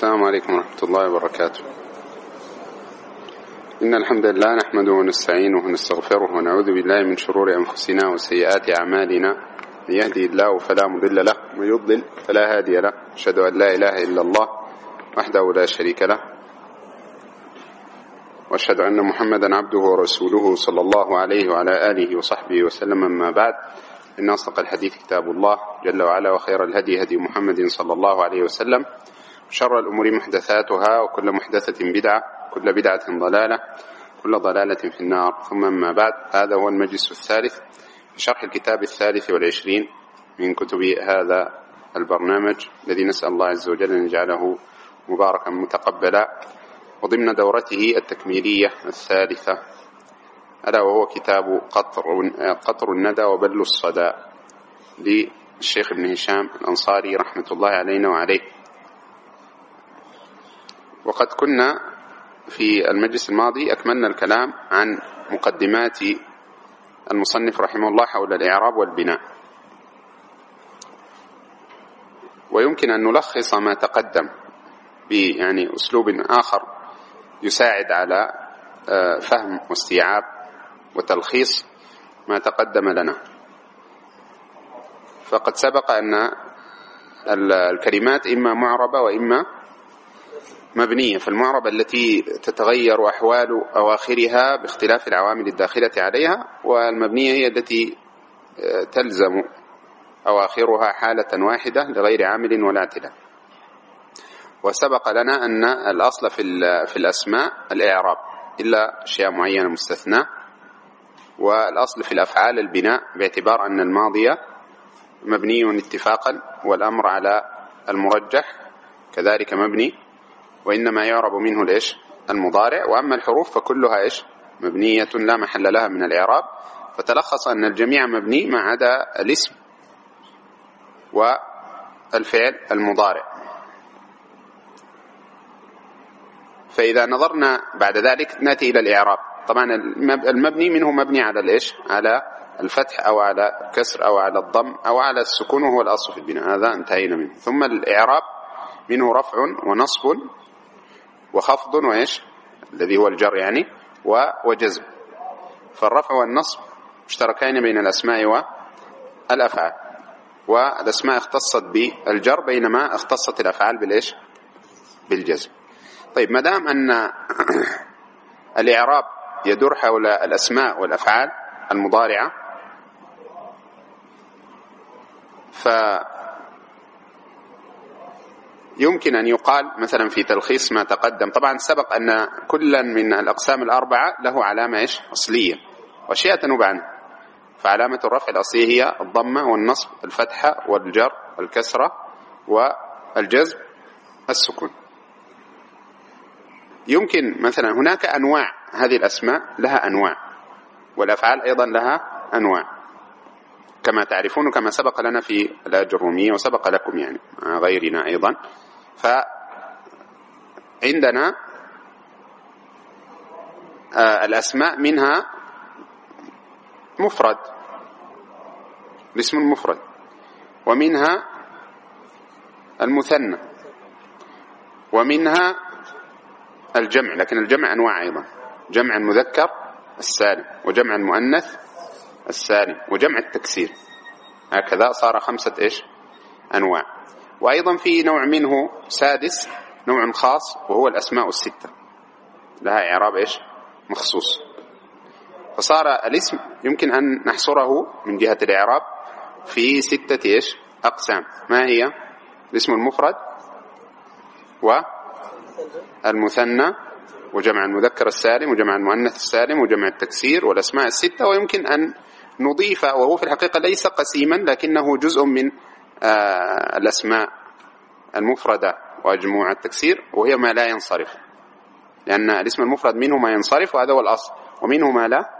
السلام عليكم ورحمة الله وبركاته. إن الحمد لله نحمده ونستعينه ونستغفره ونعوذ بالله من شرور أنفسنا وسيئات أعمالنا. من يهدي الله فلا مضل له ومن يضلل فلا هادي له. أشهد أن لا إله إلا الله وحده لا شريك له. وأشهد أن محمدا عبده ورسوله صلى الله عليه وعلى آله وصحبه وسلم أما بعد. إن أصدق الحديث كتاب الله جل وعلا وخير الهدي هدي محمد صلى الله عليه وسلم. شر الأمور محدثاتها وكل محدثة بدعة كل بدعة ضلالة كل ضلالة في النار. ثم أما بعد هذا هو المجلس الثالث شرح الكتاب الثالث والعشرين من كتب هذا البرنامج الذي نسأل الله عز وجل أن يجعله مباركا متقبلا. وضمن دورته التكميلية الثالثة ألا وهو كتاب قطر, قطر الندى وبل الصدى للشيخ ابن هشام الأنصاري رحمة الله علينا وعليه. وقد كنا في المجلس الماضي أكملنا الكلام عن مقدمات المصنف رحمه الله حول الإعراب والبناء. ويمكن أن نلخص ما تقدم يعني أسلوب آخر يساعد على فهم واستيعاب وتلخيص ما تقدم لنا. فقد سبق أن الكلمات إما معربة وإما مبنية فالمعربة التي تتغير أحوال أواخرها باختلاف العوامل الداخلة عليها والمبنية هي التي تلزم أواخرها حالة واحدة لغير عامل ولا اعتلال وسبق لنا أن الأصل في, في الأسماء الإعراب إلا أشياء معينة مستثناة والأصل في الأفعال البناء باعتبار أن الماضية مبني اتفاقا والأمر على المرجح كذلك مبني وإنما يعرب منه الإيش؟ المضارع. وأما الحروف فكلها إيش؟ مبنية لا محل لها من الإعراب. فتلخص أن الجميع مبني ما عدا الاسم والفعل المضارع. فإذا نظرنا بعد ذلك نأتي إلى الإعراب. طبعا المبني منه مبني على الإيش؟ على الفتح أو على كسر أو على الضم أو على السكون وهو الأصل في البناء. هذا انتهينا منه. ثم الإعراب منه رفع ونصب وخفض وإيش؟ الذي هو الجر يعني وجزم. فالرفع والنصب مشتركين بين الأسماء والأفعال والأسماء اختصت بالجر بينما اختصت الأفعال بالإيش؟ بالجزم. طيب ما دام أن الإعراب يدور حول الأسماء والأفعال المضارعة ف يمكن أن يقال مثلا في تلخيص ما تقدم. طبعا سبق أن كلا من الأقسام الأربعة له علامة إيش؟ أصلية. وأشياء تنوب عنها فعلامة الرفع الأصلية هي الضمة والنصب الفتحة والجر الكسرة والجزم السكون. يمكن مثلا هناك أنواع هذه الأسماء لها أنواع والأفعال أيضا لها أنواع. كما تعرفون كما سبق لنا في الأجرومية وسبق لكم يعني غيرنا أيضا. فعندنا الأسماء منها مفرد الاسم المفرد ومنها المثنى ومنها الجمع لكن الجمع أنواع أيضا جمع المذكر السالم وجمع المؤنث السالم وجمع التكسير. هكذا صار خمسة إيش؟ أنواع. وأيضا في نوع منه سادس نوع خاص وهو الأسماء الستة. لها إعراب إيش؟ مخصوص. فصار الاسم يمكن أن نحصره من جهة الإعراب في ستة إيش؟ أقسام. ما هي؟ الاسم المفرد والمثنى وجمع المذكر السالم وجمع المؤنث السالم وجمع التكسير والأسماء الستة. ويمكن أن نضيف وهو في الحقيقة ليس قسيما لكنه جزء من الأسماء المفردة وجموع التكسير وهي ما لا ينصرف. لأن الاسم المفرد منه ما ينصرف وهذا هو الأصل. ومنه ما لا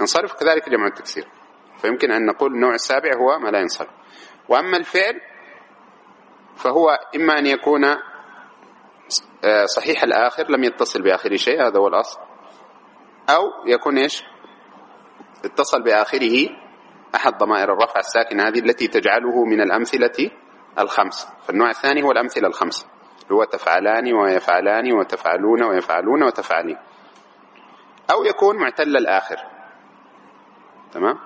ينصرف كذلك جمع التكسير. فيمكن أن نقول النوع السابع هو ما لا ينصرف. وأما الفعل فهو إما أن يكون صحيح الآخر لم يتصل بآخره شيء هذا هو الأصل. أو يكون إيش؟ اتصل بآخره أحد ضمائر الرفع الساكنة هذه التي تجعله من الأمثلة الخمس. فالنوع الثاني هو الأمثلة الخمس. هو تفعلان ويفعلان وتفعلون ويفعلون وتفعلين. أو يكون معتل الآخر. تمام؟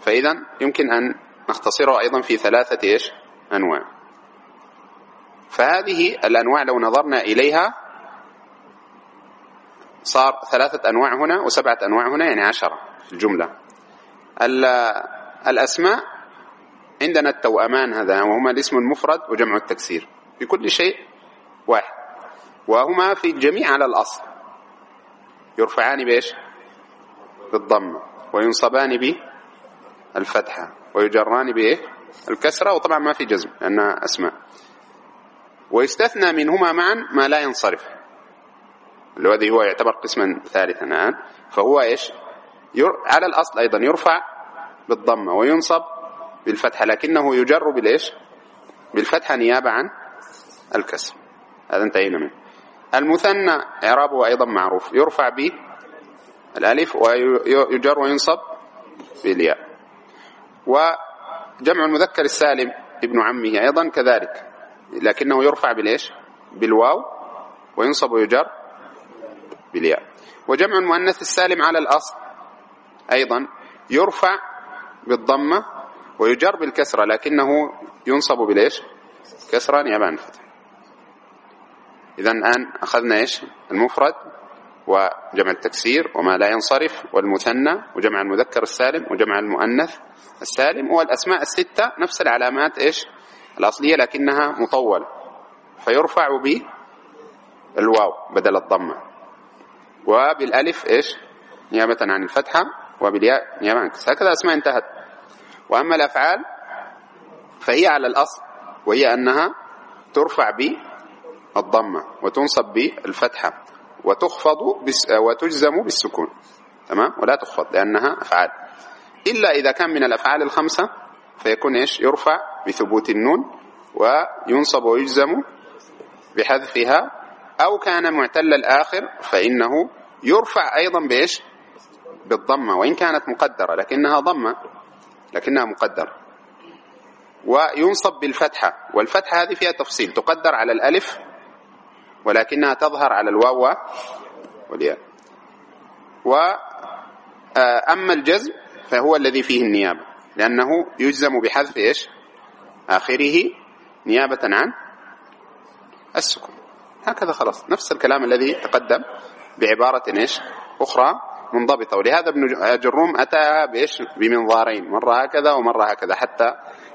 فإذا يمكن أن نختصره أيضا في ثلاثة إيش؟ أنواع. فهذه الأنواع لو نظرنا إليها صار ثلاثة أنواع هنا وسبعة أنواع هنا يعني عشرة في الجملة. الأسماء عندنا التوأمان هذا وهما الاسم المفرد وجمع التكسير في كل شيء واحد. وهما في الجميع على الأصل. يرفعان بإيش؟ بالضمة وينصبان بالفتحة ويجران بإيه؟ الكسرة وطبعا ما في جزم لأنها أسماء. ويستثنى منهما معا ما لا ينصرف. الذي هو يعتبر قسما ثالثا الآن فهو إيش. على الأصل أيضا يرفع بالضمة وينصب بالفتحة لكنه يجر بالإيش؟ بالفتحة نيابة عن الكسر. هذا انتهينا منه. المثنى إعرابه أيضا معروف. يرفع بالألف ويجر وينصب بالياء. وجمع المذكر السالم ابن عمه أيضا كذلك لكنه يرفع بالإيش؟ بالواو وينصب ويجر بالياء. وجمع المؤنث السالم على الأصل أيضا يرفع بالضمة ويجر بالكسرة لكنه ينصب بالإيش نيابة عن الفتح إذا الآن أخذنا إيش؟ المفرد وجمع التكسير وما لا ينصرف والمثنى وجمع المذكر السالم وجمع المؤنث السالم والأسماء الستة نفس العلامات إيش؟ الأصلية لكنها مطولة فيرفع بالواو بدل الضمة. وبالألف إيش؟ نيابة عن الفتحة. وبالياء الكسر هكذا أسماء انتهت. وأما الأفعال فهي على الأصل وهي أنها ترفع بالضمة وتنصب بالفتحة وتخفض وتجزم بالسكون. تمام؟ ولا تخفض لأنها أفعال. إلا إذا كان من الأفعال الخمسة فيكون إيش؟ يرفع بثبوت النون وينصب ويجزم بحذفها. أو كان معتل الآخر فإنه يرفع أيضا بإيش؟ بالضمة وإن كانت مقدرة لكنها ضمة لكنها مقدرة. وينصب بالفتحة والفتحة هذه فيها تفصيل تقدر على الألف ولكنها تظهر على الواو والياء. وأما الجزم فهو الذي فيه النيابة لأنه يجزم بحذف إيش؟ آخره نيابة عن السكون. هكذا خلاص نفس الكلام الذي تقدم بعبارة إيش؟ أخرى منضبطة. ولهذا ابن جروم أتى بإيش؟ بمنظارين. مرة هكذا ومرة هكذا حتى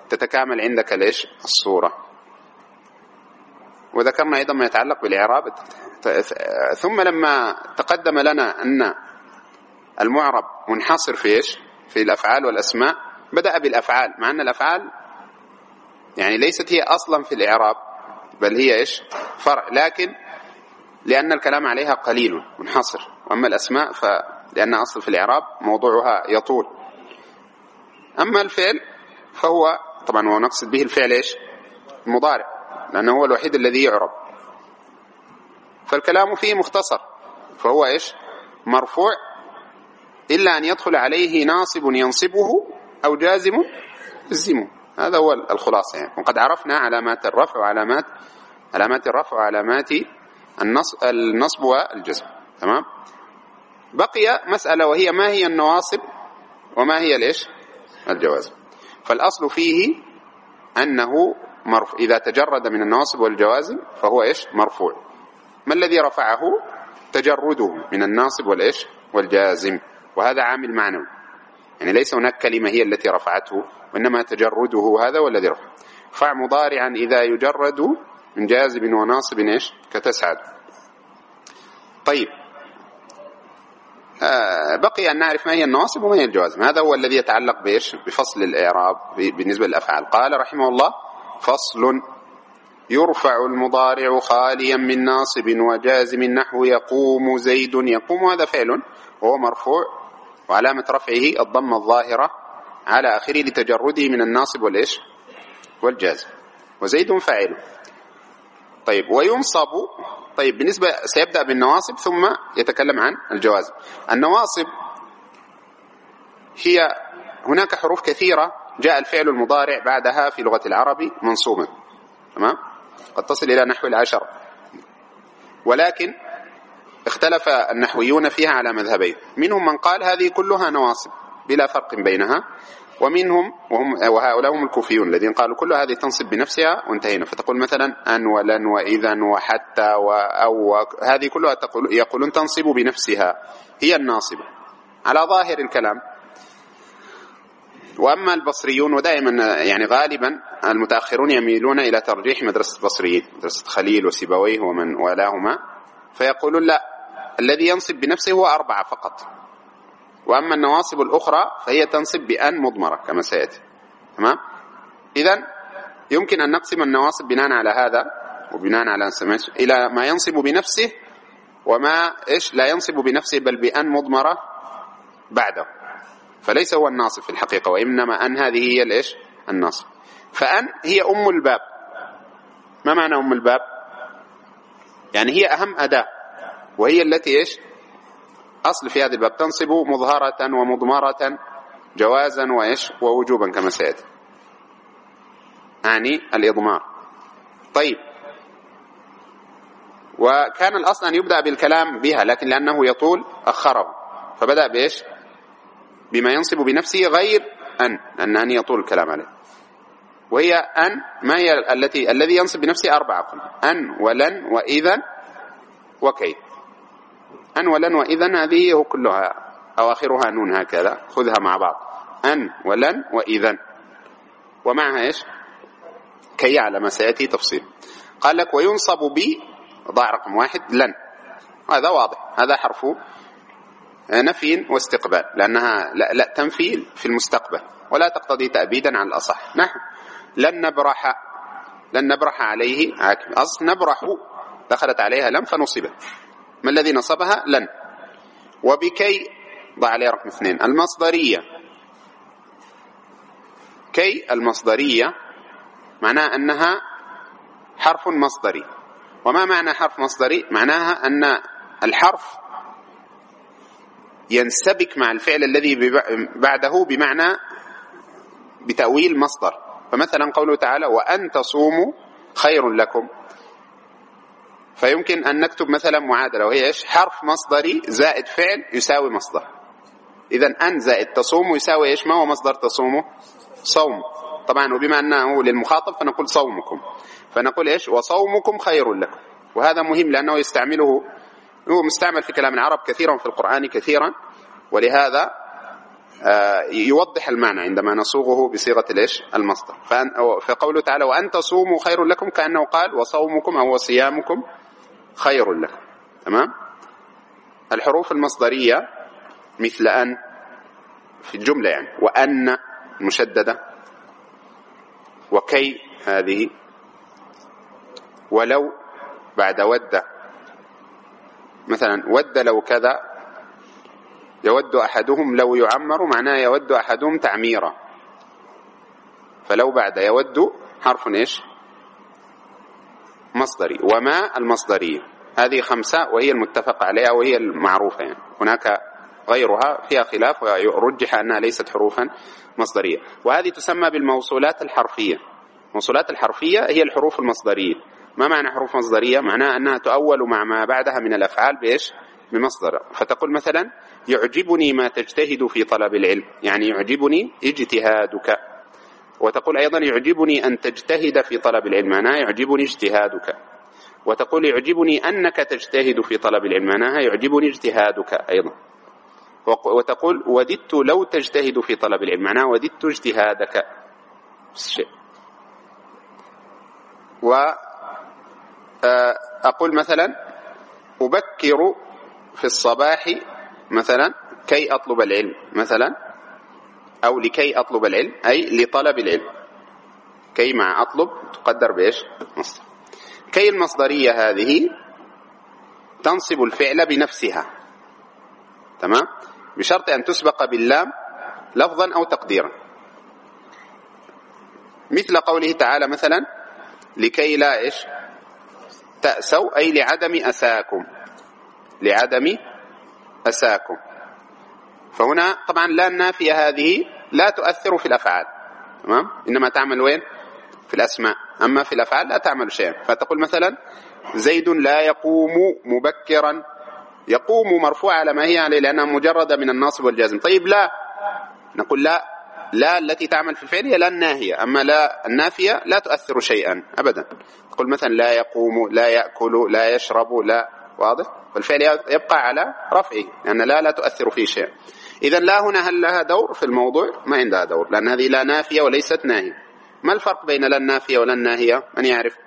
تتكامل عندك ليش الصورة. وذكرنا أيضا ما يتعلق بالإعراب. ثم لما تقدم لنا أن المعرب منحصر في إيش؟ في الأفعال والأسماء بدأ بالأفعال مع أن الأفعال يعني ليست هي أصلا في الإعراب بل هي إيش؟ فرع. لكن لأن الكلام عليها قليل منحصر. وأما الأسماء فلأن أصل في الإعراب موضوعها يطول. أما الفعل فهو طبعا ونقصد به الفعل إيش؟ المضارع لأنه هو الوحيد الذي يعرب. فالكلام فيه مختصر فهو إيش؟ مرفوع إلا أن يدخل عليه ناصب ينصبه أو جازم يلزمه. هذا هو الخلاصة يعني. وقد عرفنا علامات الرفع وعلامات علامات الرفع وعلامات النصب والجزم تمام؟ بقي مسألة وهي ما هي النواصب وما هي ليش الجوازم فالأصل فيه أنه مرفوع. إذا تجرد من النواصب والجوازم فهو إيش؟ مرفوع. ما الذي رفعه؟ تجرده من الناصب والإيش؟ والجازم. وهذا عامل معنوي. يعني ليس هناك كلمة هي التي رفعته وإنما تجرده هذا والذي رفع. فع مضارعا إذا يجرد من جازب وناصب إيش؟ كتسعد. طيب. بقي أن نعرف ما هي النواصب وما هي الجوازم هذا هو الذي يتعلق بإيش؟ بفصل الإعراب بالنسبة للأفعال. قال رحمه الله فصل يرفع المضارع خاليا من ناصب وجازم نحو يقوم زيد. يقوم هذا فعل وهو مرفوع وعلامة رفعه الضمة الظاهرة على آخره لتجرده من الناصب والإيش؟ والجازم. وزيد فاعل. طيب وينصب طيب بالنسبة سيبدأ بالنواصب ثم يتكلم عن الجوازم النواصب هي هناك حروف كثيرة جاء الفعل المضارع بعدها في لغة العرب منصوبا. تمام؟ قد تصل إلى نحو العشر. ولكن اختلف النحويون فيها على مذهبين. منهم من قال هذه كلها نواصب بلا فرق بينها. ومنهم وهم وهؤلاء هم الكوفيون الذين قالوا كل هذه تنصب بنفسها وانتهينا. فتقول مثلا أن ولن وإذا وحتى وأو هذه كلها تقول يقولون تنصب بنفسها. هي الناصبة. على ظاهر الكلام وأما البصريون ودائما يعني غالبا المتأخرون يميلون إلى ترجيح مدرسة البصريين مدرسة خليل وسيبويه ومن والاهما فيقولون لا الذي ينصب بنفسه هو أربعة فقط. وأما النواصب الأخرى فهي تنصب بأن مضمرة كما سيأتي. تمام؟ اذا يمكن أن نقسم النواصب بناء على هذا وبناء على إلى ما ينصب بنفسه وما إيش؟ لا ينصب بنفسه بل بأن مضمرة بعده. فليس هو الناصب في الحقيقة وإنما أن هذه هي الإيش؟ الناصب. فأن هي أم الباب. ما معنى أم الباب؟ يعني هي أهم أداة وهي التي إيش؟ أصل في هذا الباب تنصب مظهرة ومضمرة جوازا وإيش؟ ووجوبا كما سيأتي. يعني الإضمار. طيب. وكان الأصل أن يبدأ بالكلام بها لكن لأنه يطول أخره. فبدأ بإيش؟ بما ينصب بنفسه غير أن أن أن يطول الكلام عليه. وهي أن ما هي التي الذي ينصب بنفسه أربعة أن ولن وإذا وكي أن ولن وإذا هذه كلها. أواخرها نون هكذا. خذها مع بعض. أن ولن وإذا ومعها إيش؟ كي على ما سيأتي تفصيل. قال لك وينصب ب ضع رقم واحد. لن. هذا واضح. هذا حرف نفي واستقبال. لأنها لا, لا تنفي في المستقبل. ولا تقتضي تأبيدا على الأصح. نحن لن نبرح. لن نبرح عليه. أصل نبرح. دخلت عليها لم فنصبت. ما الذي نصبها؟ لن. وبكي ضع عليه رقم اثنين. المصدرية. كي المصدرية معناها أنها حرف مصدري. وما معنى حرف مصدري؟ معناها أن الحرف ينسبك مع الفعل الذي بعده بمعنى بتأويل مصدر. فمثلا قوله تعالى وأن تصوموا خير لكم. فيمكن أن نكتب مثلا معادلة وهي إيش؟ حرف مصدري زائد فعل يساوي مصدر. إذا أن زائد تصوم يساوي إيش؟ ما هو مصدر تصومه؟ صوم. طبعا وبما أنه للمخاطب فنقول صومكم. فنقول إيش؟ وصومكم خير لكم. وهذا مهم لأنه يستعمله هو مستعمل في كلام العرب كثيرا في القرآن كثيرا. ولهذا آه، يوضح المعنى عندما نصوغه بصيغة الإيش؟ المصدر. فقوله تعالى وأن تصوموا خير لكم كأنه قال وصومكم أو صيامكم خير لكم. تمام؟ الحروف المصدرية مثل أن في الجملة يعني وأن مشددة وكي هذه ولو بعد ود. مثلا ود لو كذا يود أحدهم لو يعمر معناه يود أحدهم تعميرا. فلو بعد يود حرف إيش؟ مصدري. وما المصدرية هذه خمسة وهي المتفق عليها وهي المعروفة. يعني هناك غيرها فيها خلاف ورجح أنها ليست حروفا مصدرية. وهذه تسمى بالموصولات الحرفية. الموصولات الحرفية هي الحروف المصدرية. ما معنى حروف مصدرية؟ معناها أنها تؤول مع ما بعدها من الأفعال بإيش؟ بمصدر. فتقول مثلا يعجبني ما تجتهد في طلب العلم. يعني يعجبني اجتهادك. وتقول أيضا يعجبني أن تجتهد في طلب العلم. معناها يعجبني اجتهادك. وتقول يعجبني أنك تجتهد في طلب العلم. معناها يعجبني اجتهادك أيضا. وتقول وددت لو تجتهد في طلب العلم. معناها وددت اجتهادك. شيء وأقول مثلا أبكر في الصباح مثلا كي أطلب العلم. مثلا أو لكي أطلب العلم أي لطلب العلم. كي مع أطلب تقدر بإيش؟ مصدر كي المصدرية هذه تنصب الفعل بنفسها. تمام؟ بشرط أن تسبق باللام لفظا أو تقديرا. مثل قوله تعالى مثلا لكي لا إيش؟ تأسوا أي لعدم أساكم. لعدم أساكم. فهنا طبعا لا النافية هذه لا تؤثر في الأفعال. تمام؟ إنما تعمل وين؟ في الأسماء. أما في الأفعال لا تعمل شيئا. فتقول مثلا زيد لا يقوم مبكرا. يقوم مرفوع على ما هي عليه لأنها مجردة من الناصب والجازم. طيب لا. نقول لا. لا التي تعمل في الفعل هي لا الناهية. أما لا النافية لا تؤثر شيئا. أبدا. تقول مثلا لا يقوم لا يأكل لا يشرب لا. واضح؟ والفعل يبقى على رفعه. لأن لا لا تؤثر فيه شيء إذا لا هنا هل لها دور في الموضوع؟ ما عندها دور لأن هذه لا نافية وليست ناهية. ما الفرق بين لا النافية ولا الناهية من يعرف؟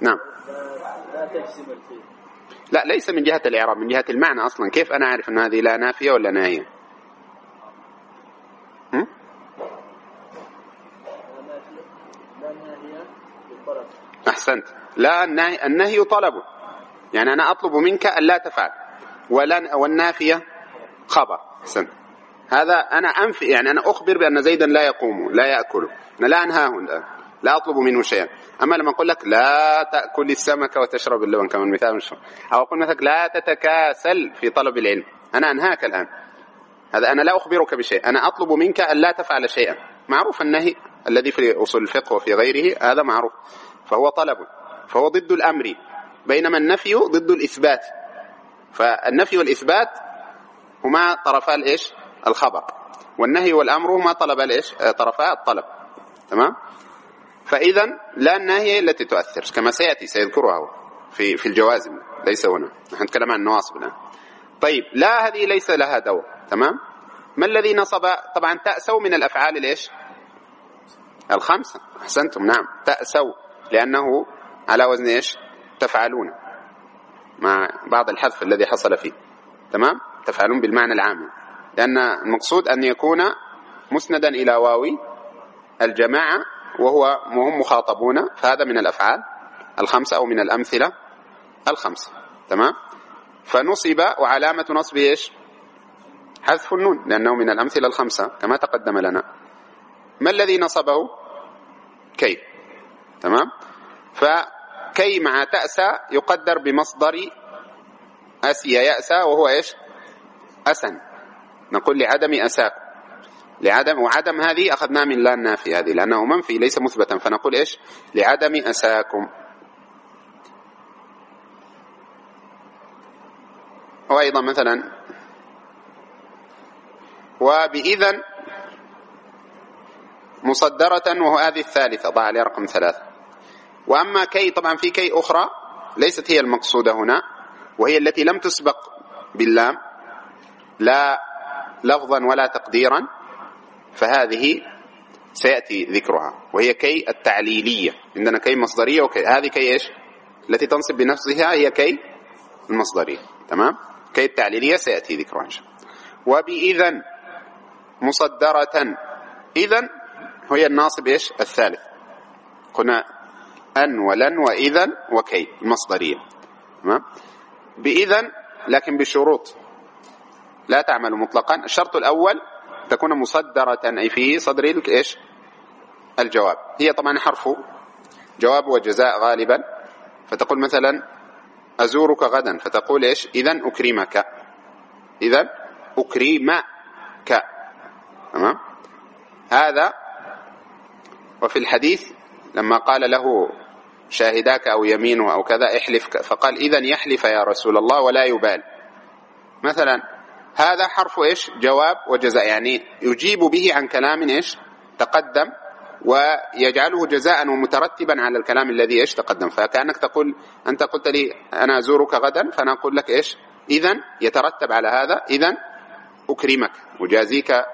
نعم. لا ليس من جهة الإعراب من جهة المعنى أصلا. كيف أنا أعرف أن هذه لا نافية ولا ناهية؟ أحسنت. لا النهي, النهي طلب. يعني أنا أطلب منك أن لا تفعل. ولا والنافية خبر. أحسنت هذا أنا أنفي يعني أنا أخبر بأن زيدا لا يقوم لا يأكل. أنا لا أنهاه الآن. لا أطلب منه شيئا. أما لما أقول لك لا تأكل السمك وتشرب اللبن كما المثال أو أقول مثلا لا تتكاسل في طلب العلم. أنا أنهاك الآن. هذا أنا لا أخبرك بشيء. أنا أطلب منك أن لا تفعل شيئا. معروف النهي الذي في أصول الفقه وفي غيره هذا معروف. فهو طلب. فهو ضد الأمر. بينما النفي ضد الإثبات. فالنفي والإثبات هما طرفا الإيش؟ الخبر. والنهي والأمر هما طلب الإيش؟ طرفا الطلب. تمام؟ فإذا لا الناهية التي تؤثر كما سيأتي سيذكرها في في الجوازم ليس هنا. نحن نتكلم عن النواصب الآن. طيب لا هذه ليس لها دور. تمام؟ ما الذي نصب؟ طبعا تأسوا من الأفعال الإيش؟ الخمسة. أحسنتم. نعم. تأسوا لأنه على وزن إيش؟ تفعلون. مع بعض الحذف الذي حصل فيه. تمام؟ تفعلون بالمعنى العام. لأن المقصود أن يكون مسندا إلى واوي الجماعة وهو وهم مخاطبون. فهذا من الأفعال الخمسة أو من الأمثلة الخمسة تمام؟ فنصب وعلامة نصب إيش؟ حذف النون لأنه من الأمثلة الخمسة كما تقدم لنا. ما الذي نصبه؟ كي. تمام؟ فكي مع تأسى يقدر بمصدر أسي يأسى وهو إيش؟ أسن. نقول لعدم أساكم لعدم وعدم هذه أخذناه من لا النافي هذه لأنه منفي ليس مثبتا. فنقول إيش؟ لعدم أساكم. وأيضا مثلا وبإذن مصدرة وهو هذه الثالثة. ضع عليه رقم ثلاثة. وأما كي طبعا في كي أخرى ليست هي المقصودة هنا وهي التي لم تسبق باللام لا لفظا ولا تقديرا فهذه سيأتي ذكرها وهي كي التعليلية. عندنا كي مصدرية وكي هذه كي إيش؟ التي تنصب بنفسها هي كي المصدرية. تمام؟ كي التعليلية سيأتي ذكرها إن شاء الله. مصدرة إذن هي الناصب إيش؟ الثالث. قلنا أن ولن وإذن وكي المصدرية تمام؟ بإذن لكن بشروط لا تعمل مطلقا. الشرط الأول تكون مصدرة أي في صدر إيش؟ الجواب. هي طبعا حرف. جواب وجزاء غالبا. فتقول مثلا أزورك غدا. فتقول إيش؟ إذا أكرمك. إذا أكرمك. تمام؟ هذا وفي الحديث لما قال له شاهداك أو يمينه أو كذا احلف فقال إذا يحلف يا رسول الله ولا يبال. مثلا هذا حرف إيش؟ جواب وجزاء. يعني يجيب به عن كلام إيش؟ تقدم ويجعله جزاء ومترتبا على الكلام الذي إيش؟ تقدم. فكأنك تقول أنت قلت لي أنا أزورك غدا فأنا أقول لك إيش؟ إذا يترتب على هذا إذا أكرمك أجازيك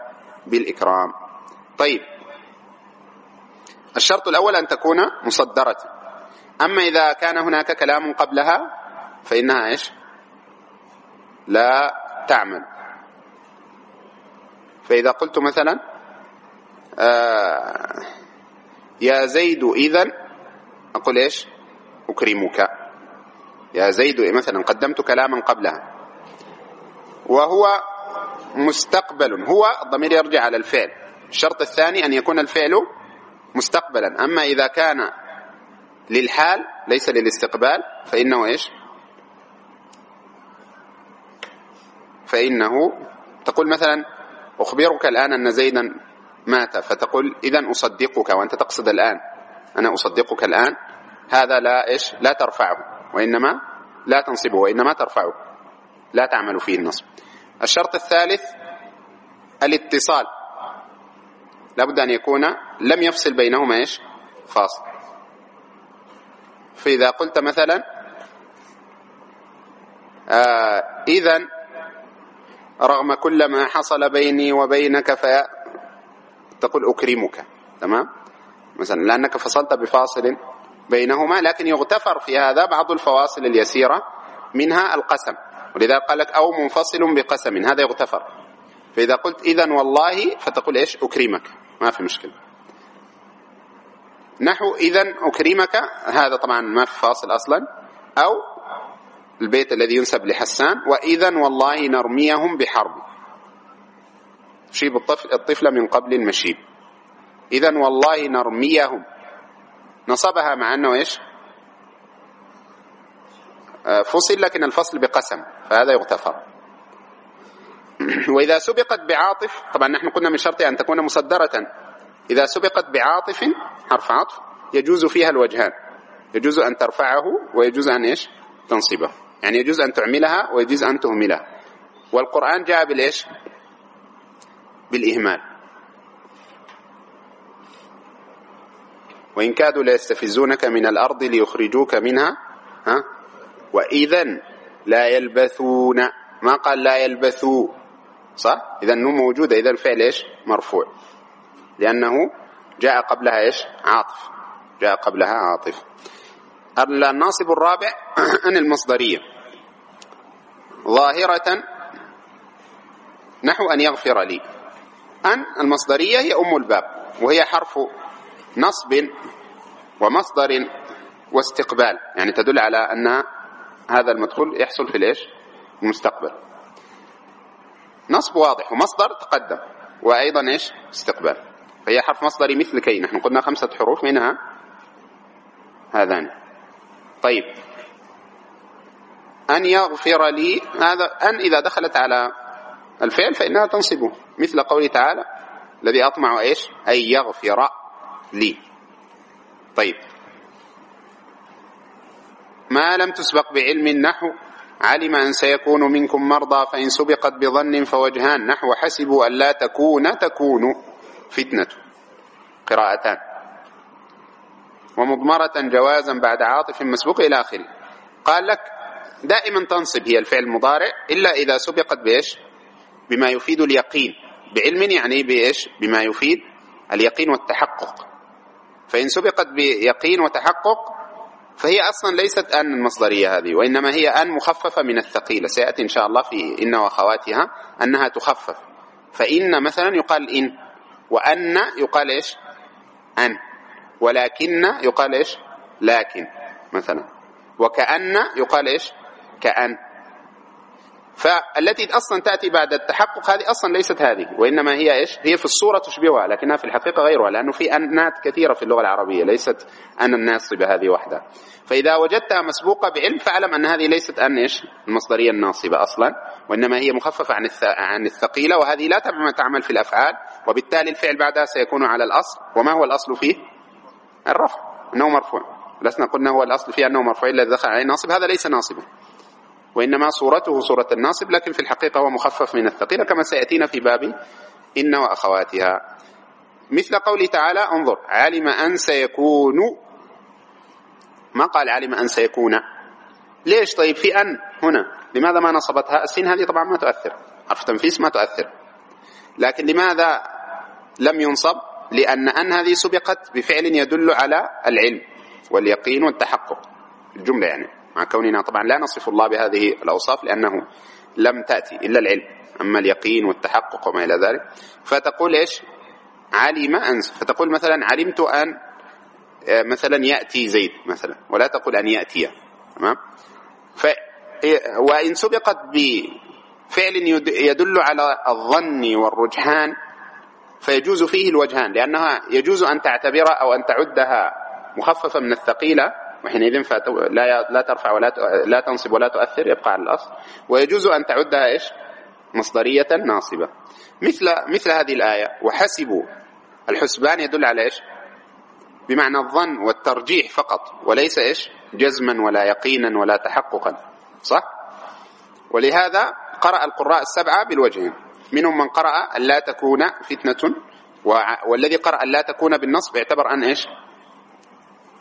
بالإكرام. طيب الشرط الأول أن تكون مصدرة. أما إذا كان هناك كلام قبلها فإنها إيش؟ لا تعمل. فإذا قلت مثلا آه يا زيد إذا أقول إيش؟ أكرمك. يا زيد مثلا قدمت كلاما قبلها. وهو مستقبل هو الضمير يرجع على الفعل. الشرط الثاني أن يكون الفعل مستقبلا. أما إذا كان للحال ليس للاستقبال فإنه إيش؟ فإنه تقول مثلا أخبرك الآن أن زيدا مات فتقول إذا أصدقك وأنت تقصد الآن. أنا أصدقك الآن. هذا لا إيش؟ لا ترفعه وإنما لا تنصبه وإنما ترفعه. لا تعمل فيه النصب. الشرط الثالث الاتصال. لابد أن يكون لم يفصل بينهما إيش؟ فاصل فإذا قلت مثلا آه إذا رغم كل ما حصل بيني وبينك في تقول أكرمك تمام؟ مثلا لأنك فصلت بفاصل بينهما لكن يغتفر في هذا بعض الفواصل اليسيرة منها القسم. ولذلك قال لك أو منفصل بقسم هذا يغتفر. فإذا قلت إذا والله فتقول إيش؟ أكرمك. ما في مشكلة. نحو إذا أكرمك هذا طبعا ما في فاصل أصلا. أو البيت الذي ينسب لحسان وإذا والله نرميهم بحرب. شيب الطفل, الطفل من قبل المشيب. إذا والله نرميهم. نصبها مع أنه إيش؟ آه، فصل لكن الفصل بقسم فهذا يغتفر. وإذا سبقت بعاطف طبعا نحن قلنا من شرط أن تكون مصدرة. إذا سبقت بعاطف حرف عطف يجوز فيها الوجهان. يجوز أن ترفعه ويجوز أن إيش؟ تنصبه. يعني يجوز أن تعملها ويجوز أن تهملها. والقرآن جاء بالإيش؟ بالإهمال. وإن كادوا ليستفزونك من الأرض ليخرجوك منها ها؟ وإذا لا يلبثون. ما قال لا يلبثوا؟ صح؟ إذا النون موجودة إذا الفعل إيش؟ مرفوع. لأنه جاء قبلها إيش؟ عاطف. جاء قبلها عاطف. الناصب الرابع أن المصدرية. ظاهرة نحو أن يغفر لي. أن المصدرية هي أم الباب وهي حرف نصب ومصدر واستقبال. يعني تدل على أن هذا المدخول يحصل في الإيش؟ المستقبل. نصب واضح ومصدر تقدم وأيضا إيش؟ استقبال. فهي حرف مصدري مثل كي نحن قلنا خمسة حروف منها هذان. طيب. أن يغفر لي هذا أن إذا دخلت على الفعل فإنها تنصبه مثل قوله تعالى الذي أطمع إيش؟ أن يغفر لي. طيب. ما لم تسبق بعلم النحو علم أن سيكون منكم مرضى فإن سبقت بظن فوجهان. نحو حسبوا أن لا تكون تكون. فتنة قراءتان. ومضمرة جوازا بعد عاطف مسبوق إلى آخره. قال لك دائما تنصب هي الفعل المضارع إلا إذا سبقت بإيش؟ بما يفيد اليقين. بعلم يعني بإيش؟ بما يفيد اليقين والتحقق. فإن سبقت بيقين وتحقق فهي أصلا ليست أن المصدرية هذه وإنما هي أن مخففة من الثقيلة. سيأتي إن شاء الله في إن وأخواتها أنها تخفف. فإن مثلا يقال إن. وأن يقال إيش أن ولكن يقال إيش لكن مثلا وكأن يقال إيش كأن فالتي أصلا تأتي بعد التحقق هذه أصلا ليست هذه وإنما هي إيش؟ هي في الصورة تشبهها لكنها في الحقيقة غيرها لأنه في أنات كثيرة في اللغة العربية ليست أن الناصبة هذه وحدها. فإذا وجدتها مسبوقة بعلم فاعلم أن هذه ليست أن إيش؟ المصدرية الناصبة أصلا وإنما هي مخففة عن الثقيلة وهذه لا تعمل في الأفعال وبالتالي الفعل بعدها سيكون على الأصل. وما هو الأصل فيه؟ الرفع أنه مرفوع. لسنا قلنا هو الأصل فيه أنه مرفوع إلا دخل عليه ناصب هذا ليس ناصبا وإنما صورته صورة الناصب لكن في الحقيقة هو مخفف من الثقيلة كما سيأتينا في باب إن وأخواتها. مثل قوله تعالى انظر علم أن سيكون. ما قال علم أن سيكون؟ ليش؟ طيب في أن هنا. لماذا ما نصبتها؟ السين هذه طبعا ما تؤثر. حرف تنفيس ما تؤثر. لكن لماذا لم ينصب؟ لأن أن هذه سبقت بفعل يدل على العلم واليقين والتحقق. الجملة يعني. مع كوننا طبعا لا نصف الله بهذه الأوصاف لأنه لم تأتي إلا العلم. أما اليقين والتحقق وما إلى ذلك. فتقول إيش؟ علم أن فتقول مثلا علمت أن آه، مثلا يأتي زيد مثلا. ولا تقول أن يأتي. تمام؟ ف وإن سبقت بفعل يدل على الظن والرجحان فيجوز فيه الوجهان لأنها يجوز أن تعتبر أو أن تعدها مخففة من الثقيلة وحينئذ لا لا ترفع ولا لا تنصب ولا تؤثر يبقى على الأصل. ويجوز أن تعدها إيش؟ مصدرية ناصبة. مثل مثل هذه الآية وحسبوا الحسبان يدل على إيش؟ بمعنى الظن والترجيح فقط وليس إيش؟ جزما ولا يقينا ولا تحققا صح؟ ولهذا قرأ القراء السبعة بالوجهين. منهم من قرأ لا تكون فتنة والذي قرأ لا تكون بالنصب اعتبر أن إيش؟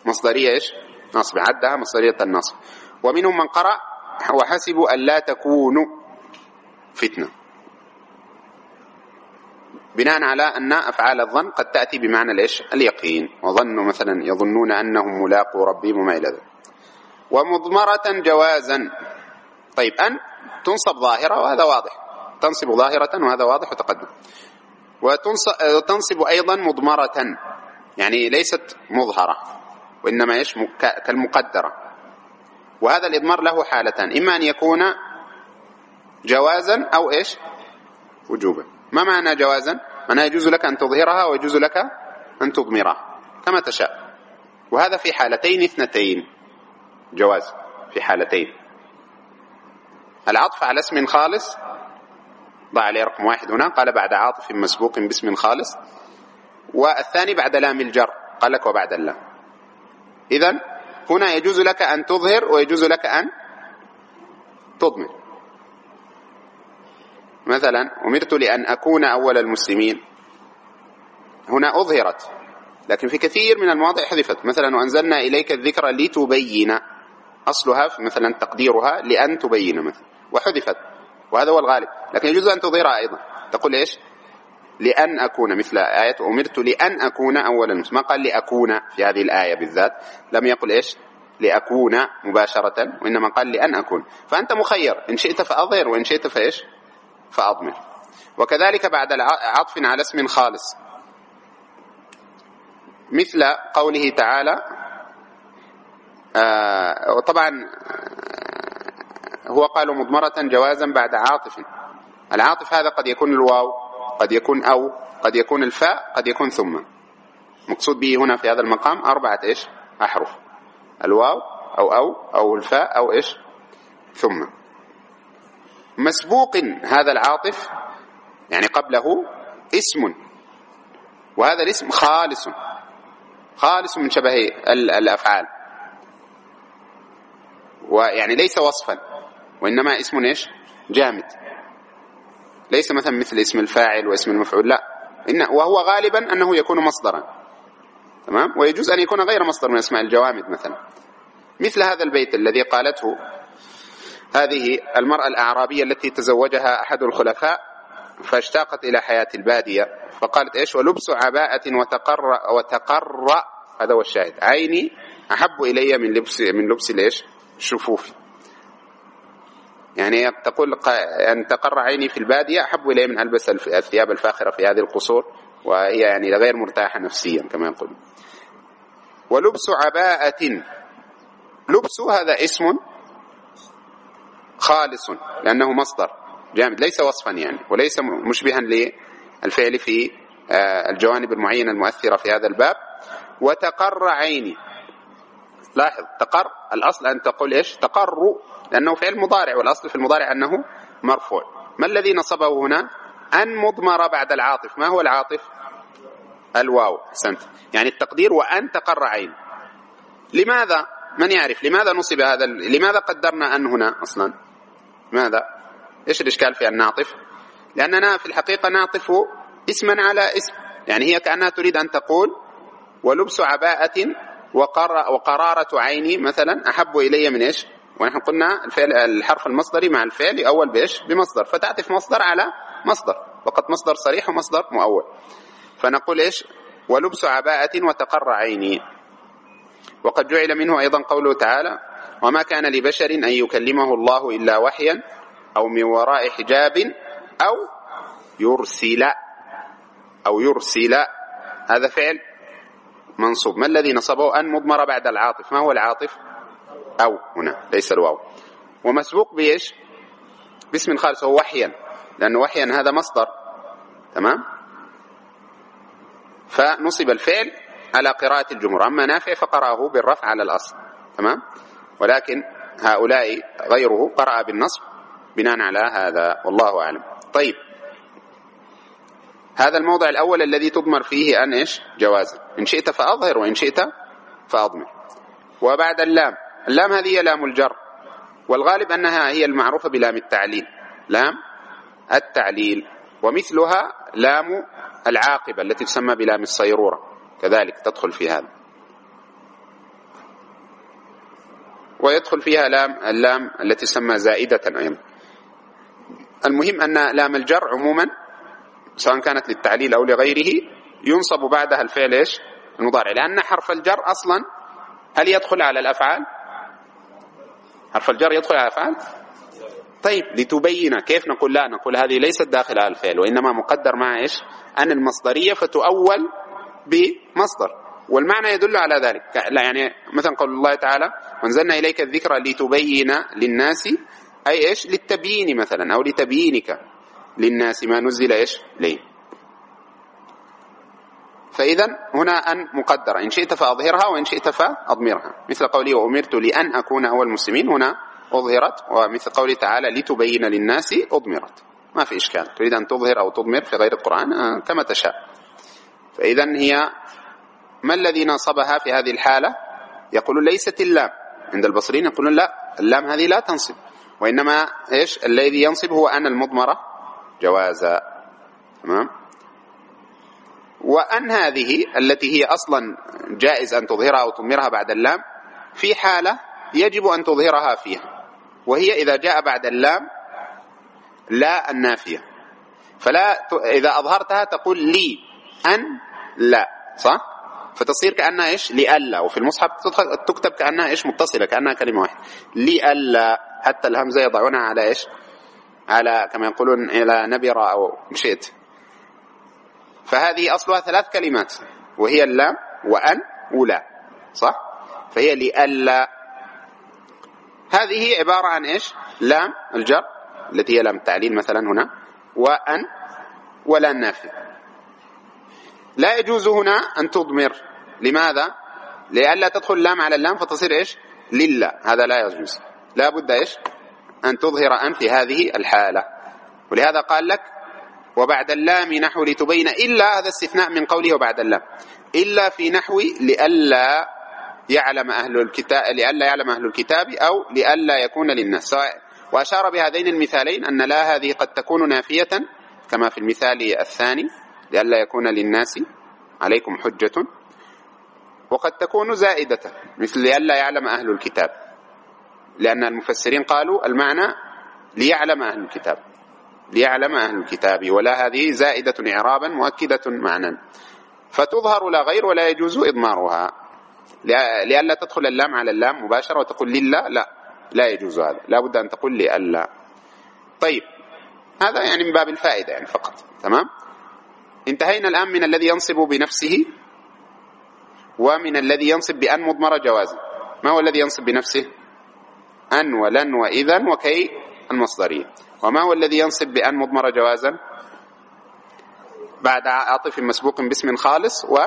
مصدرية إيش؟ نصب عدها مصدرية النصب. ومنهم من قرأ وحسبوا أن لا تكونوا فتنة. بناء على أن أفعال الظن قد تأتي بمعنى الإيش؟ اليقين. وظنوا مثلا يظنون أنهم ملاقوا ربهم وما إلى ذلك. ومضمرة جوازا. طيب أن تنصب ظاهرة وهذا واضح. تنصب ظاهرة وهذا واضح وتقدم. وتنصب أيضا مضمرة. يعني ليست مظهرة وإنما إيش؟ كالمقدرة. وهذا الإضمار له حالتان. إما أن يكون جوازا أو إيش؟ وجوبا. ما معنى جوازا؟ معنى يجوز لك أن تظهرها ويجوز لك أن تضمرها كما تشاء. وهذا في حالتين اثنتين. جواز في حالتين. العطف على اسم خالص. ضع عليه رقم واحد هنا. قال بعد عاطف مسبوق باسم خالص. والثاني بعد لام الجر. قال لك وبعد اللام. إذا هنا يجوز لك أن تظهر ويجوز لك أن تضمر مثلا أمرت لأن أكون أول المسلمين. هنا أظهرت. لكن في كثير من المواضع حذفت. مثلا وأنزلنا إليك الذكر لتبين أصلها مثلا تقديرها لأن تبين مثلا. وحذفت. وهذا هو الغالب. لكن يجوز أن تظهرها أيضا. تقول إيش؟ لأن أكون مثل آية أمرت لأن أكون أول ما قال لأكون في هذه الآية بالذات. لم يقل إيش؟ لأكون مباشرة وإنما قال لأن أكون. فأنت مخير. إن شئت فأظهر وإن شئت فإيش؟ فأضمر. وكذلك بعد عطف على اسم خالص. مثل قوله تعالى آه وطبعا هو قال مضمرة جوازا بعد عاطف. العاطف هذا قد يكون الواو قد يكون أو قد يكون الفاء قد يكون ثم. مقصود به هنا في هذا المقام أربعة إيش؟ أحرف. الواو أو أو أو الفاء أو إيش؟ ثم. مسبوق هذا العاطف يعني قبله اسم. وهذا الاسم خالص. خالص من شبه الأفعال. ويعني ليس وصفا. وإنما اسم إيش؟ جامد. ليس مثلا مثل اسم الفاعل واسم المفعول لا. إن وهو غالبا أنه يكون مصدرا. تمام؟ ويجوز أن يكون غير مصدر من أسماء الجوامد مثلا. مثل هذا البيت الذي قالته هذه المرأة الأعرابية التي تزوجها أحد الخلفاء فاشتاقت إلى حياة البادية فقالت إيش؟ ولبس عباءة وتقر وتقر هذا هو الشاهد. عيني أحب إلي من لبس من لبس الإيش؟ الشفوف يعني تقول أن تقر عيني في البادية أحب إلي من ألبس الثياب الفاخرة في هذه القصور وهي يعني غير مرتاحة نفسيا كما يقول. ولبس عباءة. لبس هذا اسم خالص لأنه مصدر جامد ليس وصفا يعني وليس مشبها للفعل في آه، الجوانب المعينة المؤثرة في هذا الباب. وتقر عيني. لاحظ تقر الأصل أن تقول إيش؟ تقر لأنه فعل مضارع والأصل في المضارع أنه مرفوع. ما الذي نصبه هنا؟ أن مضمر بعد العاطف. ما هو العاطف؟ الواو. حسنت يعني التقدير وأن تقر عين. لماذا؟ من يعرف؟ لماذا نصب هذا لماذا قدرنا أن هنا أصلا؟ ماذا إيش الإشكال في أن نعطف؟ لأننا في الحقيقة نعطف اسما على اسم. يعني هي كأنها تريد أن تقول ولبس عباءة وقرارة عيني مثلا أحب إلي من إيش؟ ونحن قلنا الفعل الحرف المصدري مع الفعل يؤول بإيش؟ بمصدر. فتعطف مصدر على مصدر. وقد مصدر صريح ومصدر مؤول. فنقول إيش؟ ولبس عباءة وتقر عيني. وقد جعل منه أيضا قوله تعالى وما كان لبشر أن يكلمه الله إلا وحيا أو من وراء حجاب أو يرسل أو يرسل. هذا فعل منصوب. ما الذي نصبه؟ أن مضمر بعد العاطف. ما هو العاطف؟ أو هنا ليس الواو. ومسبوق بإيش؟ باسم خالص هو وحيا. لأنه وحيا هذا مصدر. تمام؟ فنصب الفعل على قراءة الجمهور. أما نافع فقرأه بالرفع على الأصل. تمام؟ ولكن هؤلاء غيره قرأ بالنصب بناء على هذا. والله أعلم. طيب. هذا الموضع الأول الذي تضمر فيه أن إيش؟ جوازا إن شئت فأظهر وإن شئت فأضمر. وبعد اللام. اللام هذه هي لام الجر. والغالب أنها هي المعروفة بلام التعليل. لام التعليل. ومثلها لام العاقبة التي تسمى بلام الصيرورة. كذلك تدخل في هذا. ويدخل فيها لام اللام التي تسمى زائدة أيضا. المهم أن لام الجر عموما سواء كانت للتعليل أو لغيره ينصب بعدها الفعل إيش؟ المضارع. لأن حرف الجر أصلا هل يدخل على الأفعال؟ حرف الجر يدخل على الأفعال؟ طيب لتبين كيف نقول لا نقول هذه ليست داخلة على الفعل وإنما مقدر مع إيش؟ أن المصدرية فتؤول بمصدر. والمعنى يدل على ذلك. لا يعني مثلا قول الله تعالى وأنزلنا إليك الذكر لتبين للناس أي إيش؟ للتبيين مثلا أو لتبيينك للناس ما نزل إيش؟ ليه فإذا هنا أن مقدرة. إن شئت فأظهرها وإن شئت فأضمرها. مثل قولي وأمرت لأن أكون أول المسلمين. هنا أظهرت ومثل قوله تعالى لتبين للناس أضمرت. ما في إشكال. تريد أن تظهر أو تضمر في غير القرآن؟ آه، كما تشاء. فإذا هي ما الذي نصبها في هذه الحالة؟ يقول ليست اللام. عند البصريين يقولون لا اللام هذه لا تنصب. وإنما إيش؟ الذي ينصب هو أن المضمرة جوازا. تمام؟ وأن هذه التي هي أصلا جائز أن تظهرها أو تضمرها بعد اللام في حالة يجب أن تظهرها فيها. وهي إذا جاء بعد اللام لا النافية. فلا إذا أظهرتها تقول لي أن لا صح؟ فتصير كأنها إيش؟ لألا. وفي المصحف تكتب كأنها إيش؟ متصلة كأنها كلمة واحدة. لألا. حتى الهمزة يضعونها على إيش؟ على كما يقولون إلى نبرة أو شئت. فهذه أصلها ثلاث كلمات. وهي اللام وأن ولا. صح؟ فهي لألا هذه عبارة عن إيش؟ لام الجر التي هي لام التعليل مثلا هنا. وأن ولا النافذ لا يجوز هنا أن تضمر. لماذا؟ لئلا تدخل اللام على اللام فتصير إيش؟ لله. هذا لا يجوز. لا بد إيش؟ أن تظهر أن في هذه الحالة. ولهذا قال لك وبعد اللام نحو لتبين إلا هذا استثناء من قوله وبعد اللام. إلا في نحو لئلا يعلم أهل الكتاب لئلا يعلم أهل الكتاب أو لئلا يكون للناس. وأشار بهذين المثالين أن لا هذه قد تكون نافية كما في المثال الثاني لئلا يكون للناس عليكم حجة. وقد تكون زائدة مثل لئلا يعلم أهل الكتاب لأن المفسرين قالوا المعنى ليعلم أهل الكتاب. ليعلم أهل الكتاب. ولا هذه زائدة إعرابا مؤكدة معنى فتظهر لا غير ولا يجوز إضمارها. لئلا تدخل اللام على اللام مباشرة وتقول لله. لا لا يجوز هذا. لا بد أن تقول لألا طيب هذا يعني من باب الفائدة يعني فقط. تمام؟ انتهينا الآن من الذي ينصب بنفسه ومن الذي ينصب بأن مضمرة جوازا ما هو الذي ينصب بنفسه؟ أن ولن وإذا وكي المصدرية. وما هو الذي ينصب بأن مضمرة جوازا؟ بعد عاطف مسبوق باسم خالص و